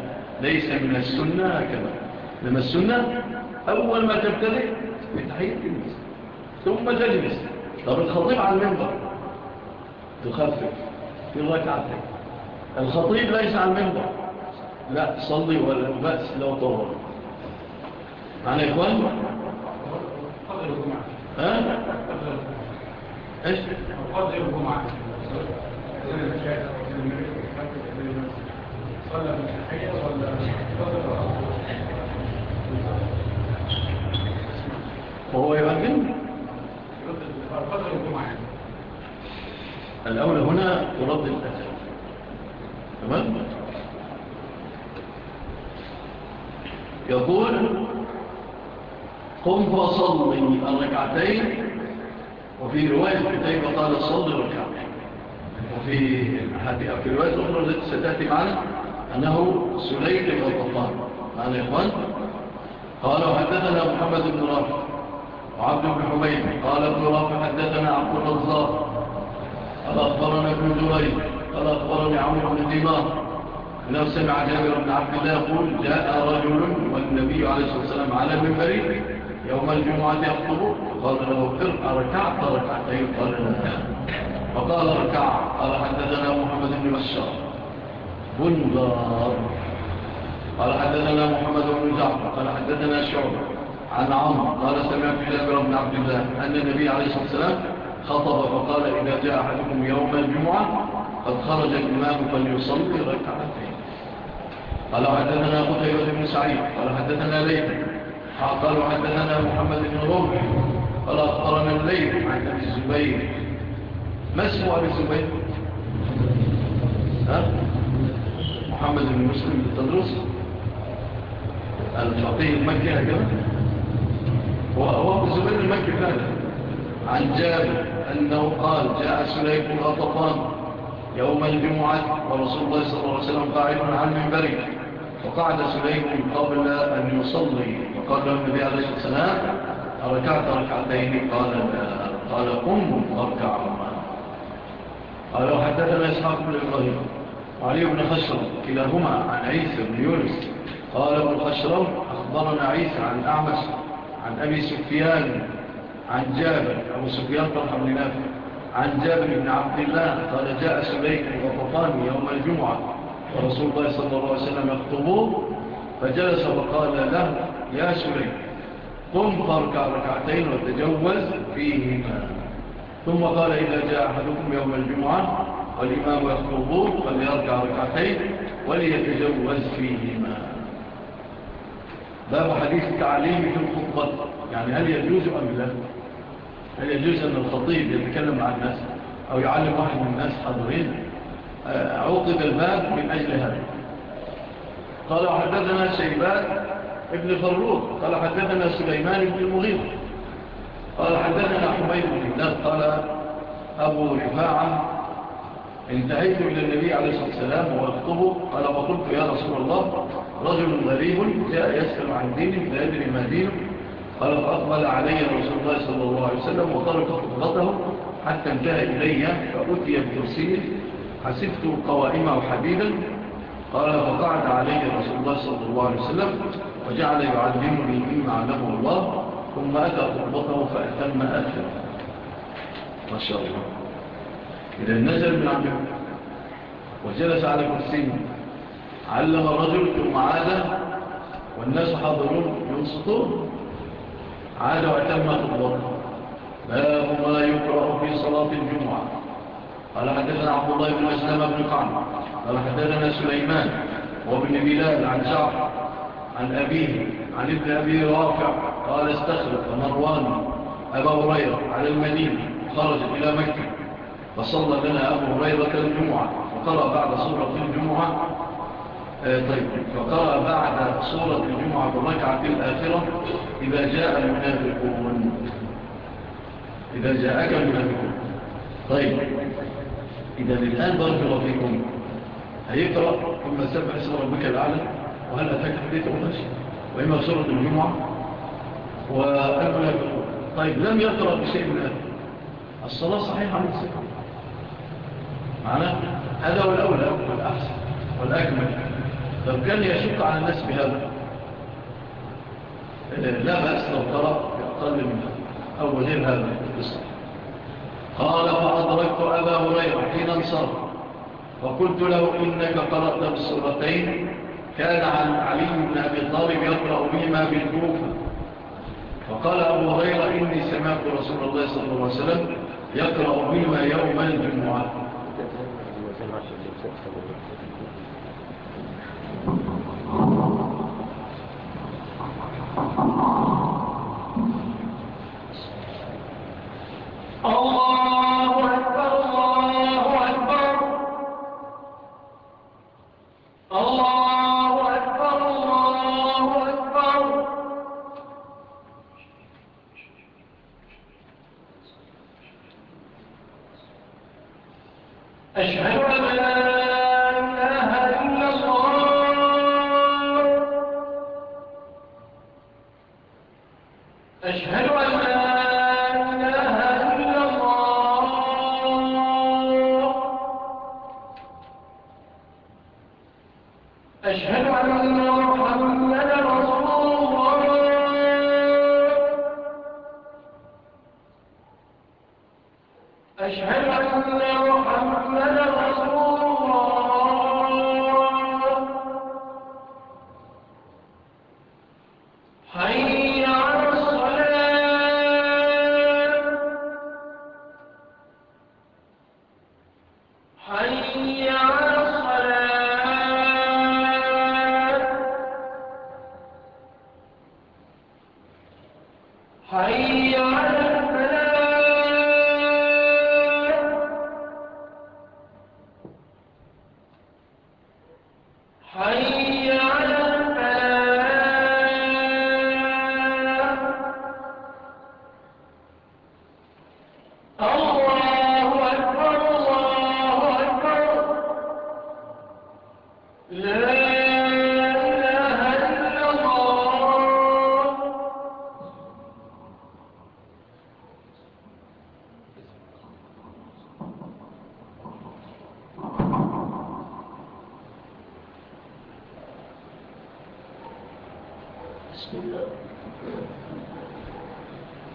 ليس من السنة هكذا لما السنة أول ما تبتدئ بتحية المسجد ثم تجلس. طب الخطيب على المنبر. تخفف في ركعتين. الخطيب ليس على المنبر. لا صلي ولا بأس لو طور معنا إخوان؟ قبل الجمعة ها؟ إيش؟ قضي الجمعة وهو يؤذن الأولى هنا يرد الأذان تمام؟ يقول قم فصل من الركعتين وفي رواية كتيبة قال صل ركعتين. وفي في الرواية الأخرى التي ستأتي معنا أنه سليم القطان معنا يا إخوان قالوا حدثنا محمد بن رافع وعبد بن حميد. قال ابن رافع حدثنا عبد الرزاق. قال أخبرنا ابن جريد قال أخبرني عمرو بن دمار لو سمع جابر بن عبد الله يقول جاء رجل والنبي عليه الصلاة والسلام على منبري يوم الجمعة يخطب. قال له اغفر ركعت ركعتين. قال له فقال ركع قال حدثنا محمد بن بشار. بندار قال حدثنا محمد بن زعفر قال حدثنا شعب عن عمر قال سمعت جابر بن عبد الله أن النبي عليه الصلاة والسلام خطب فقال إذا جاء أحدكم يوم الجمعة قد خرج الإمام فليصلي ركعتين قال حدثنا قتيبة بن سعيد قال حدثنا ليث قال حدثنا محمد بن رمح قال أخبرنا الليل عن أبي الزبير ما اسمه أبي الزبير؟ ها؟ محمد بن مسلم بالتدرس. الفقيه المكي هكذا. هو أبو الزبير المكي فعلا. عن جابر أنه قال جاء سليم الأطفال يوم الجمعة ورسول الله صلى الله عليه وسلم قاعد عن المنبر. فقعد سليم قبل أن يصلي. فقال له النبي عليه الصلاة والسلام اركعت ركعتين؟ قال لا. قال قم واركع. قال وحدثنا إسحاق بن إبراهيم. وعلي بن خشرم كلاهما عن عيسى بن يونس قال ابن خشرم أخبرنا عيسى عن أعمس عن أبي سفيان عن جابر أبو سفيان طرح بن نافع عن جابر بن عبد الله قال جاء سبيك الغطفاني يوم الجمعة ورسول الله صلى الله عليه وسلم يخطبوه فجلس وقال له يا سبيك قم فاركع ركعتين وتجوز فيهما. ثم قال إذا جاء أحدكم يوم الجمعة والإمام يخطبون فليرجع ركعتين وليتجوز فيهما. باب حديث التعليم في الخطبة. يعني هل يجوز أم لا؟ هل يجوز أن الخطيب يتكلم مع الناس أو يعلم واحد من الناس حضرين آه، عوقب الباب من أجل هذا. قال حدثنا شيبان ابن فروض قال حدثنا سليمان بن المغير قال حدثنا حميد بن الله قال أبو رفاعة انتهيت إلى النبي عليه الصلاة والسلام وأخطبه قال وقلت يا رسول الله رجل غريب جاء يسأل عن دين لا يدري ما دينه. قال فأقبل علي رسول الله صلى الله عليه وسلم وطرق خطبته حتى انتهى إلي فأتي بترسيل حسبت قوائمه حديدا. قال فقعد علي رسول الله صلى الله عليه وسلم وجعل يعلمني مما علمه الله ثم أتى خطبته فأتم أثر ما شاء الله. إذا نزل من عبد وجلس على كرسيه. علم رجل ثم عاد والناس حاضرون ينصتون عاد وأتم خطبته باب ما يقرأ في صلاة الجمعة؟ قال حدثنا عبد الله بن أسلام بن قعن قال حدثنا سليمان وابن بلال عن جعفر عن أبيه عن ابن أبي رافع. قال استخلف مروان أبا هريرة على المدينة. خرج إلى مكة. فصلى لنا أبو هريرة الجمعة وقرأ بعد سورة الجمعة آه، طيب فقرأ بعد سورة الجمعة بالركعة الآخرة إذا جاء المنافقون. إذا جاءك المنافقون. طيب إذا الآن بارك فيكم. هيقرأ ثم سبع صورة ربك الأعلى وهل أتاك حديث أمش وإما سورة الجمعة. والمنافقون. طيب لم يقرأ بشيء من الآن الصلاة صحيحة من السكرة معنا هذا هو الأولى والأحسن والأكمل. طب كان يشك على الناس بهذا؟ إيه، لا بأس لو ترى يقتل من أو غير هذا. القصة قال فأدركت أبا هريرة حين انصر وقلت له إنك قرأت بالسورتين كان عن علي بن أبي طالب يقرأ بهما بالكوفة. فقال أبو هريرة إني سمعت رسول الله صلى الله عليه وسلم يقرأ بهما يوم الجمعة. سے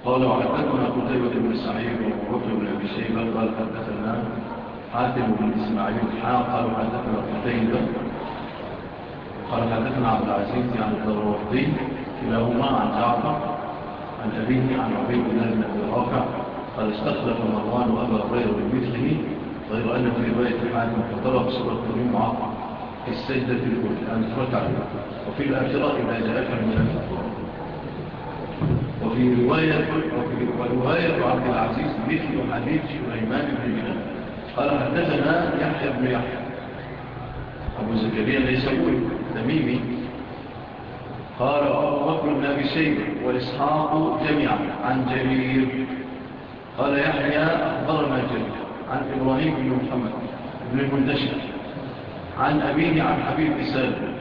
قال وحدثنا قتيبة بن سعيد وقتل بن أبي شيبة قال حدثنا حاتم بن إسماعيل حا قال حدثنا قتيبة قال حدثنا عبد العزيز عن الضروردي كلاهما عن جعفر عن أبيه عن عبيد الله بن أبي رافع قال استخلف مروان أبا غير بمثله غير أنه في رواية حاتم فطلب صورة من معطى السجدة الأولى أن تفتح وفي الآخرة إذا جاءك المنافقون وفي رواية وفي رواية عبد العزيز مثل حديث سليمان بن جنان قال حدثنا يحيى بن يحيى. أبو زكريا ليس أقول تميمي. قال أبو بكر بن أبي سيد وإسحاق جميعا. عن جرير. قال يحيى أخبرنا جرير. عن إبراهيم بن محمد بن المندشر عن أبيه عن حبيب سالم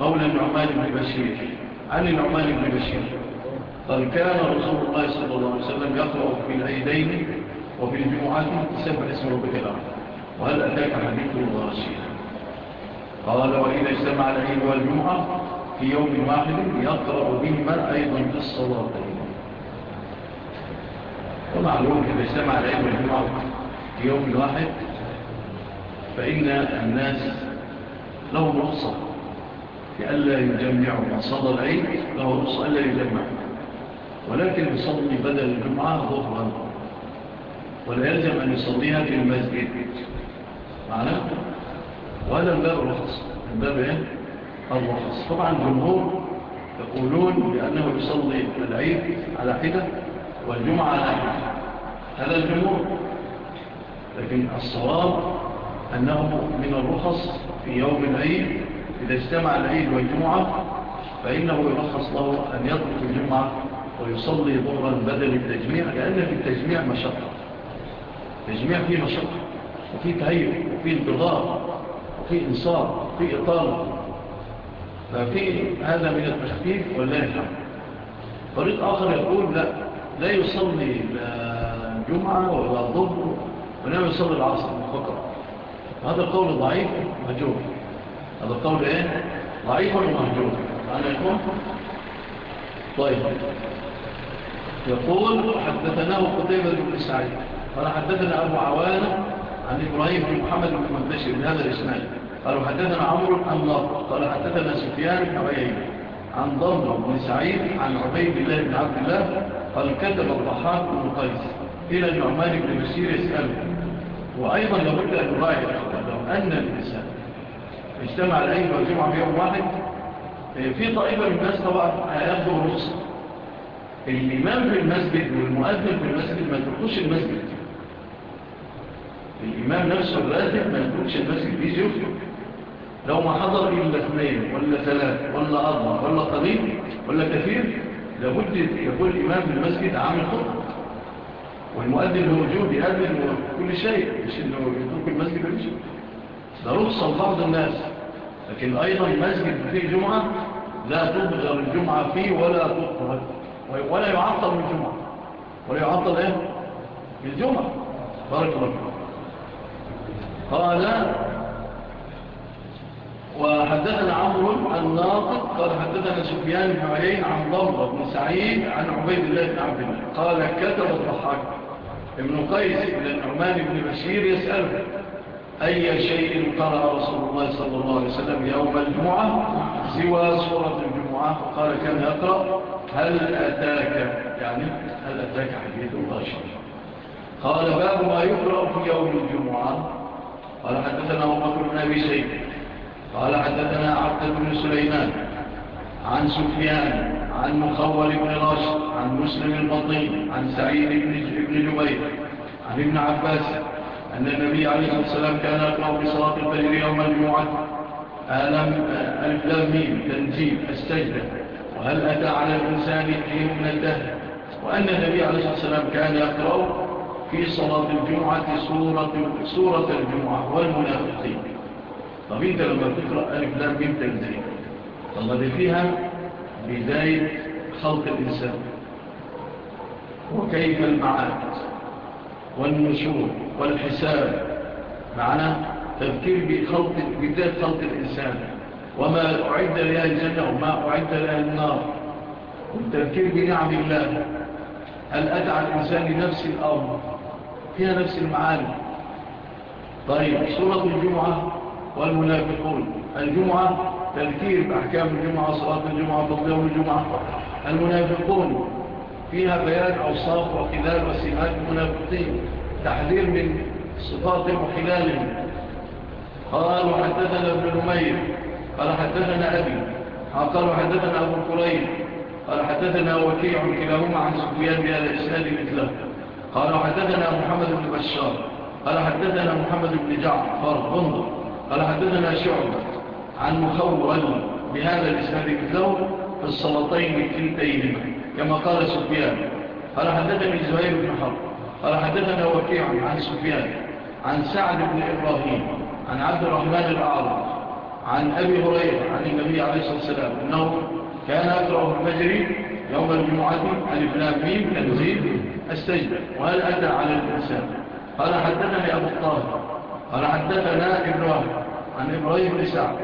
مولى النعمان بن بشير عن النعمان بن بشير. قال كان رسول الله صلى الله عليه وسلم يقرأ في العيدين وفي الجمعات سبع اسم ربك الأعلى. وهل أتاك حديث الغاشية؟ قال وإذا اجتمع العيد والجمعة في يوم واحد يقرأ بهما أيضا في الصلاة. ومعلوم إذا اجتمع العيد والجمعة في يوم واحد فإن الناس لهم رخصة لألا يجمعوا صلى العيد له رخصة ألا يجمعوا. ولكن يصلي بدل الجمعة ظهرا ولا يلزم أن يصليها في المسجد. معنا وهذا الباب رخص الباب إيه؟ الرخص. طبعا الجمهور يقولون بأنه يصلي العيد على حدة والجمعة على حدة. هذا الجمهور. لكن الصواب أنه من الرخص في يوم العيد إذا اجتمع العيد والجمعة فإنه يرخص له أن يطلق الجمعة ويصلي ظهرا بدل التجميع لأن في التجميع مشقة. التجميع فيه مشقة وفي تهيئ وفي انتظار وفي إنصار وفي إطالة. ففيه هذا من التخفيف والله الحمد فريق آخر يقول لا لا يصلي الجمعة ولا الظهر وإنما يصلي العصر فقط. هذا القول ضعيف مهجور. هذا القول إيه؟ ضعيف ومهجور أنا لكم طيب. يقول حدثناه قتيبة بن سعيد. قال حدثنا أبو عوان عن إبراهيم بن محمد بن منتشر بهذا الإسناد. قال حدثنا عمرو عن الله قال حدثنا سفيان بن عيين عن ضمر بن سعيد عن عبيد الله بن عبد الله قال كتب الضحاك بن قيس. إلى النعمان بن بشير يسأله. وأيضا لابد أن نراعي أن الإنسان. اجتمع العيد والجمعة في يوم واحد آه، في طائفة من الناس طبعا آه، هياخدوا رخصة الإمام في المسجد والمؤذن في المسجد ما تركوش المسجد. الإمام نفسه الراتب ما تركوش المسجد بيجي يفلك لو ما حضر إلا اثنين ولا ثلاث ولا أربع ولا قليل ولا كثير لابد يكون الإمام في المسجد عامل خطر والمؤذن هو موجود يأذن وكل شيء مش إنه يترك المسجد ويمشي. ده رخصة لبعض الناس. لكن أيضا مسجد فيه جمعة لا تبذل الجمعة فيه ولا تبذل ولا يعطل من الجمعة. ولا يعطل إيه؟ من الجمعة. بارك الله قال وحدثنا عمرو الناطق قال حدثنا سفيان بن عيين عن ضرب بن سعيد عن عبيد الله بن عبد الله. قال كتب الضحاك. ابن قيس إلى النعمان بن بشير يسأله أي شيء قرأ رسول الله صلى الله عليه وسلم يوم الجمعة سوى سورة الجمعة قال كان يقرأ هل أتاك؟ يعني هل أتاك حديث الغاشر قال باب ما يقرأ في يوم الجمعة. قال حدثنا وقت بن أبي سيد. قال حدثنا عبد بن سليمان عن سفيان عن مخول بن راشد عن مسلم البطين عن سعيد بن جبير عن ابن عباس أن النبي عليه الصلاة والسلام كان أقرأ بصلاة الفجر يوم الجمعة. آلم ألم تنزيل. السجدة وهل أتى على الإنسان حين من الدهر؟ وأن النبي عليه الصلاة والسلام كان يقرأ في صلاة الجمعة سورة, سورة الجمعة والمنافقين. طب أنت لما تقرأ ألف لام تنزيل طب فيها بداية خلق الإنسان. وكيف المعاد؟ والنشور والحساب. معنى تذكير بخلط بذات خلط الإنسان. وما أعد لها الجنة وما أعد لها النار. والتذكير بنعم الله. هل أدعى الإنسان لنفس الأرض. فيها نفس المعالم طيب سورة الجمعة والمنافقون. الجمعة تذكير بأحكام الجمعة صلاة الجمعة تضيع الجمعة. المنافقون فيها بيان أوصاف وخلال وسمات المنافقين. تحذير من صفات وخلالهم قال وحدثنا ابن نمير قال حدثنا أبي قال وحدثنا أبو القرين قال حدثنا وكيع كلاهما عن سبيان بهذا الإسلام مثله. قال وحدثنا محمد بن بشار قال حدثنا محمد بن جعفر فانظر قال حدثنا شعب عن مخول بهذا الإسلام مثله في الصلاتين كلتيهما كما قال سفيان. قال حدثني زهير بن حرب. قال حدثنا وكيع عن سفيان عن سعد بن إبراهيم عن عبد الرحمن الأعظم عن أبي هريرة عن النبي عليه الصلاة والسلام أنه كان أكره المجري يوم الجمعة الإفلامين كنزيد السجدة وهل أتى على الإنسان؟ قال حدثني أبو الطاهر. قال حدثنا إبراهيم عن إبراهيم بن سعد.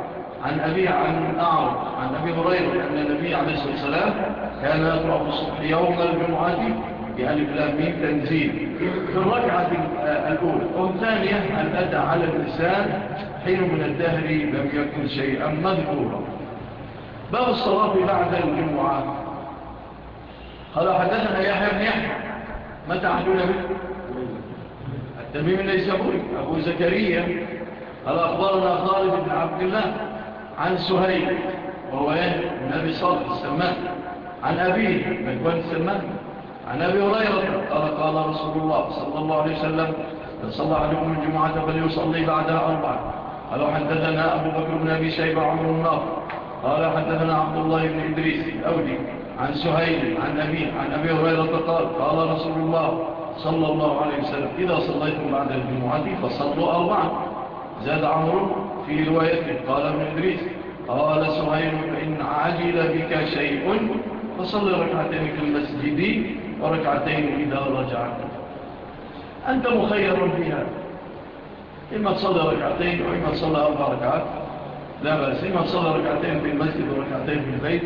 عن أبي عن أعرض عن أبي هريرة أن النبي عليه الصلاة والسلام كان يقرأ الصبح يوم الجمعة بألف لامين تنزيل. في الركعة الأولى والثانية أن أتى على الإنسان حين من الدهر لم يكن شيئا مذكورا. باب الصلاة بعد الجمعة. قال حدثنا يحيى بن يحيى متى عدو نبي التميم ليس أبو زكريا. قال أخبرنا خالد بن عبد الله. عن سهيل وهو إيه؟ من أبي صالح وسلم عن أبيه مجوان السمان عن أبي هريرة قال قال رسول الله صلى الله عليه وسلم صلى عليكم الجمعة فليصلي بعدها أربعة. قالوا حدثنا أبو بكر بن أبي شيبة عمر النار قال حدثنا عبد الله بن إدريس الأولي عن سهيل عن أبيه عن أبي هريرة قال قال رسول الله صلى الله عليه وسلم إذا صليتم بعد الجمعة فصلوا أربعة. زاد عمرو في رواية قال ابن إدريس قال سهيل فإن عجل بك شيء فصل ركعتين في المسجد وركعتين إذا رجعت أنت مخير فيها إما تصلى ركعتين وإما تصلى أربع ركعات لا بأس. إما تصلى ركعتين في المسجد وركعتين في البيت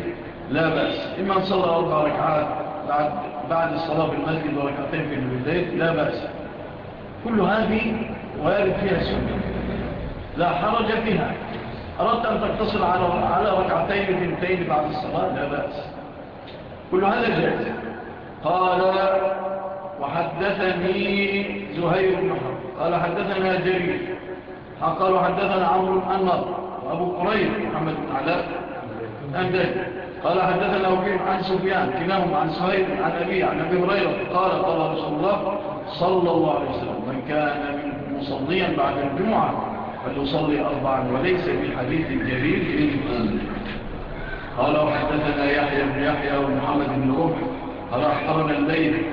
لا بأس. إما تصلى أربع ركعات بعد, بعد الصلاة في المسجد وركعتين في البيت لا بأس. كل هذه وارد فيها السنة لا حرج فيها. أردت أن تقتصر على على ركعتين اثنتين بعد الصلاة؟ لا بأس. كل هذا جائز قال وحدثني زهير بن حرب. قال حدثنا جرير. قال حدثنا عمرو الأنمر وأبو قريب محمد بن علاء. نعم، أمدين قال حدثنا وكيف عن سفيان كلاهما عن سهيل عن أبي عن أبي هريرة. قال قال رسول الله صلى الله عليه وسلم من كان منكم مصليا بعد الجمعة فليصلي أربعا وليس في حديث الجليل إذن قال وحدثنا يحيى بن يحيى ومحمد بن روح. قال أحضرنا الليل.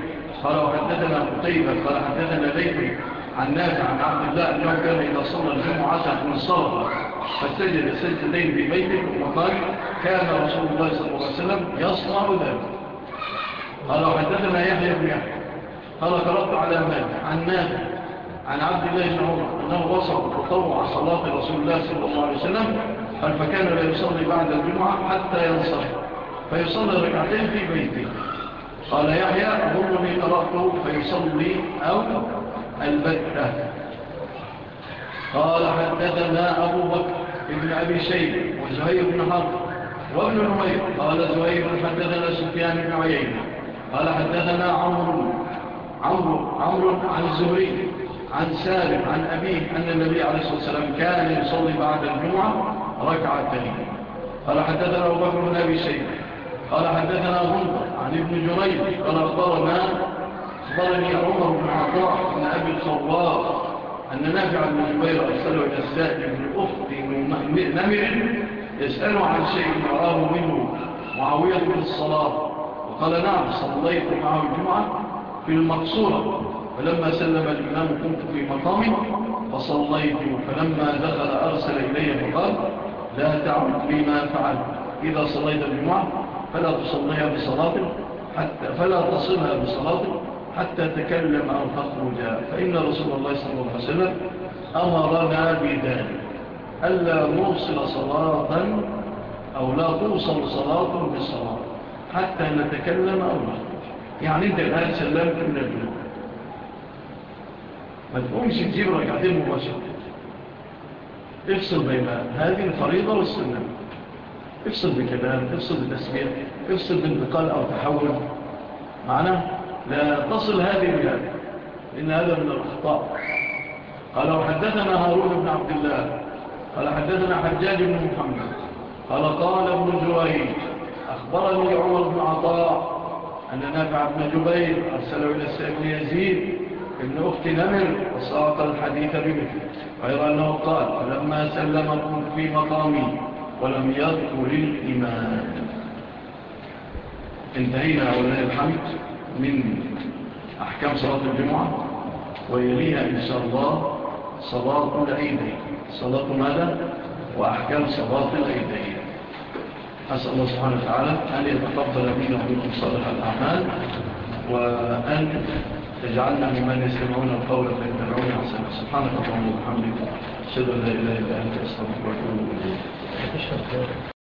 قال وحدثنا قطيبة قال حدثنا ليل عن نافع عن عبد الله أنه كان إذا صلى الجمعة من الصلاة فسجد في ببيته وقال كان رسول الله صلى الله عليه وسلم يصنع ذلك. قال وحدثنا يحيى بن يحيى. قال قرأت على مالك عن نافع. عن عبد الله بن عمر أنه وصل تطوع صلاة رسول الله صلى الله عليه وسلم قال فكان لا يصلي بعد الجمعة حتى ينصح فيصلي ركعتين في بيته. قال يحيى أظنني قرأته فيصلي أو البتة. قال حدثنا أبو بكر ابن أبي شيب وزهير بن حرب وابن رمير قال زهير حدثنا سفيان بن عيين قال حدثنا عمر عمر عمر عن الزهري عن سالم عن أبيه أن النبي عليه الصلاة والسلام كان يصلي بعد الجمعة ركعتين. قال حدثنا أبو بكر بن أبي سيد قال حدثنا غنبر عن ابن جريب قال أخبرنا أخبرني عمر بن عطاء بن أبي الصواب أن نافع بن جبير أرسله إلى السائل بن أخت نمر يسأله عن شيء يراه منه معاوية بن الصلاة. وقال نعم صليت معه الجمعة في المقصورة. فلما سلم الإمام كنت في مقامي فصليت فلما دخل أرسل إلي فقال لا تعمد بما فعل إذا صليت الجمعة فلا تصليها بصلاتك حتى فلا تصلها بصلاتك حتى تكلم أو تخرج. فإن رسول الله صلى الله عليه وسلم أمرنا بذلك. ألا نوصل صلاة أو لا توصل صلاة بالصلاة حتى نتكلم أو نخرج. يعني أنت الآن سلمت من الجنة ما تقومش تجيب ركعتين مباشرة. افصل بين هذه الفريضة والسنة. افصل بكلام افصل بتسمية افصل بانتقال أو تحول. معناه لا تصل هذه بهذه إن هذا من الأخطاء. قال وحدثنا هارون بن عبد الله. قال حدثنا حجاج بن محمد. قال قال ابن جريج أخبرني عمر بن عطاء أن نافع بن جبير أرسله إلى السيد يزيد ابن أخت نمر وساق الحديث بمثل غير أنه قال فلما سلم كنت في مقامي ولم يذكر الإيمان. انتهينا أولاء الحمد من أحكام صلاة الجمعة ويليها إن شاء الله صلاة العيدين صلاة ماذا؟ وأحكام صلاة العيدين أسأل الله سبحانه وتعالى أن يتقبل منه من صالح الأعمال وأن تجعلنا ممن يسمعون القول فيتبعون أحسنه. سبحانك اللهم وبحمدك أشهد أن لا إله إلا أنت أستغفرك وأتوب إليك.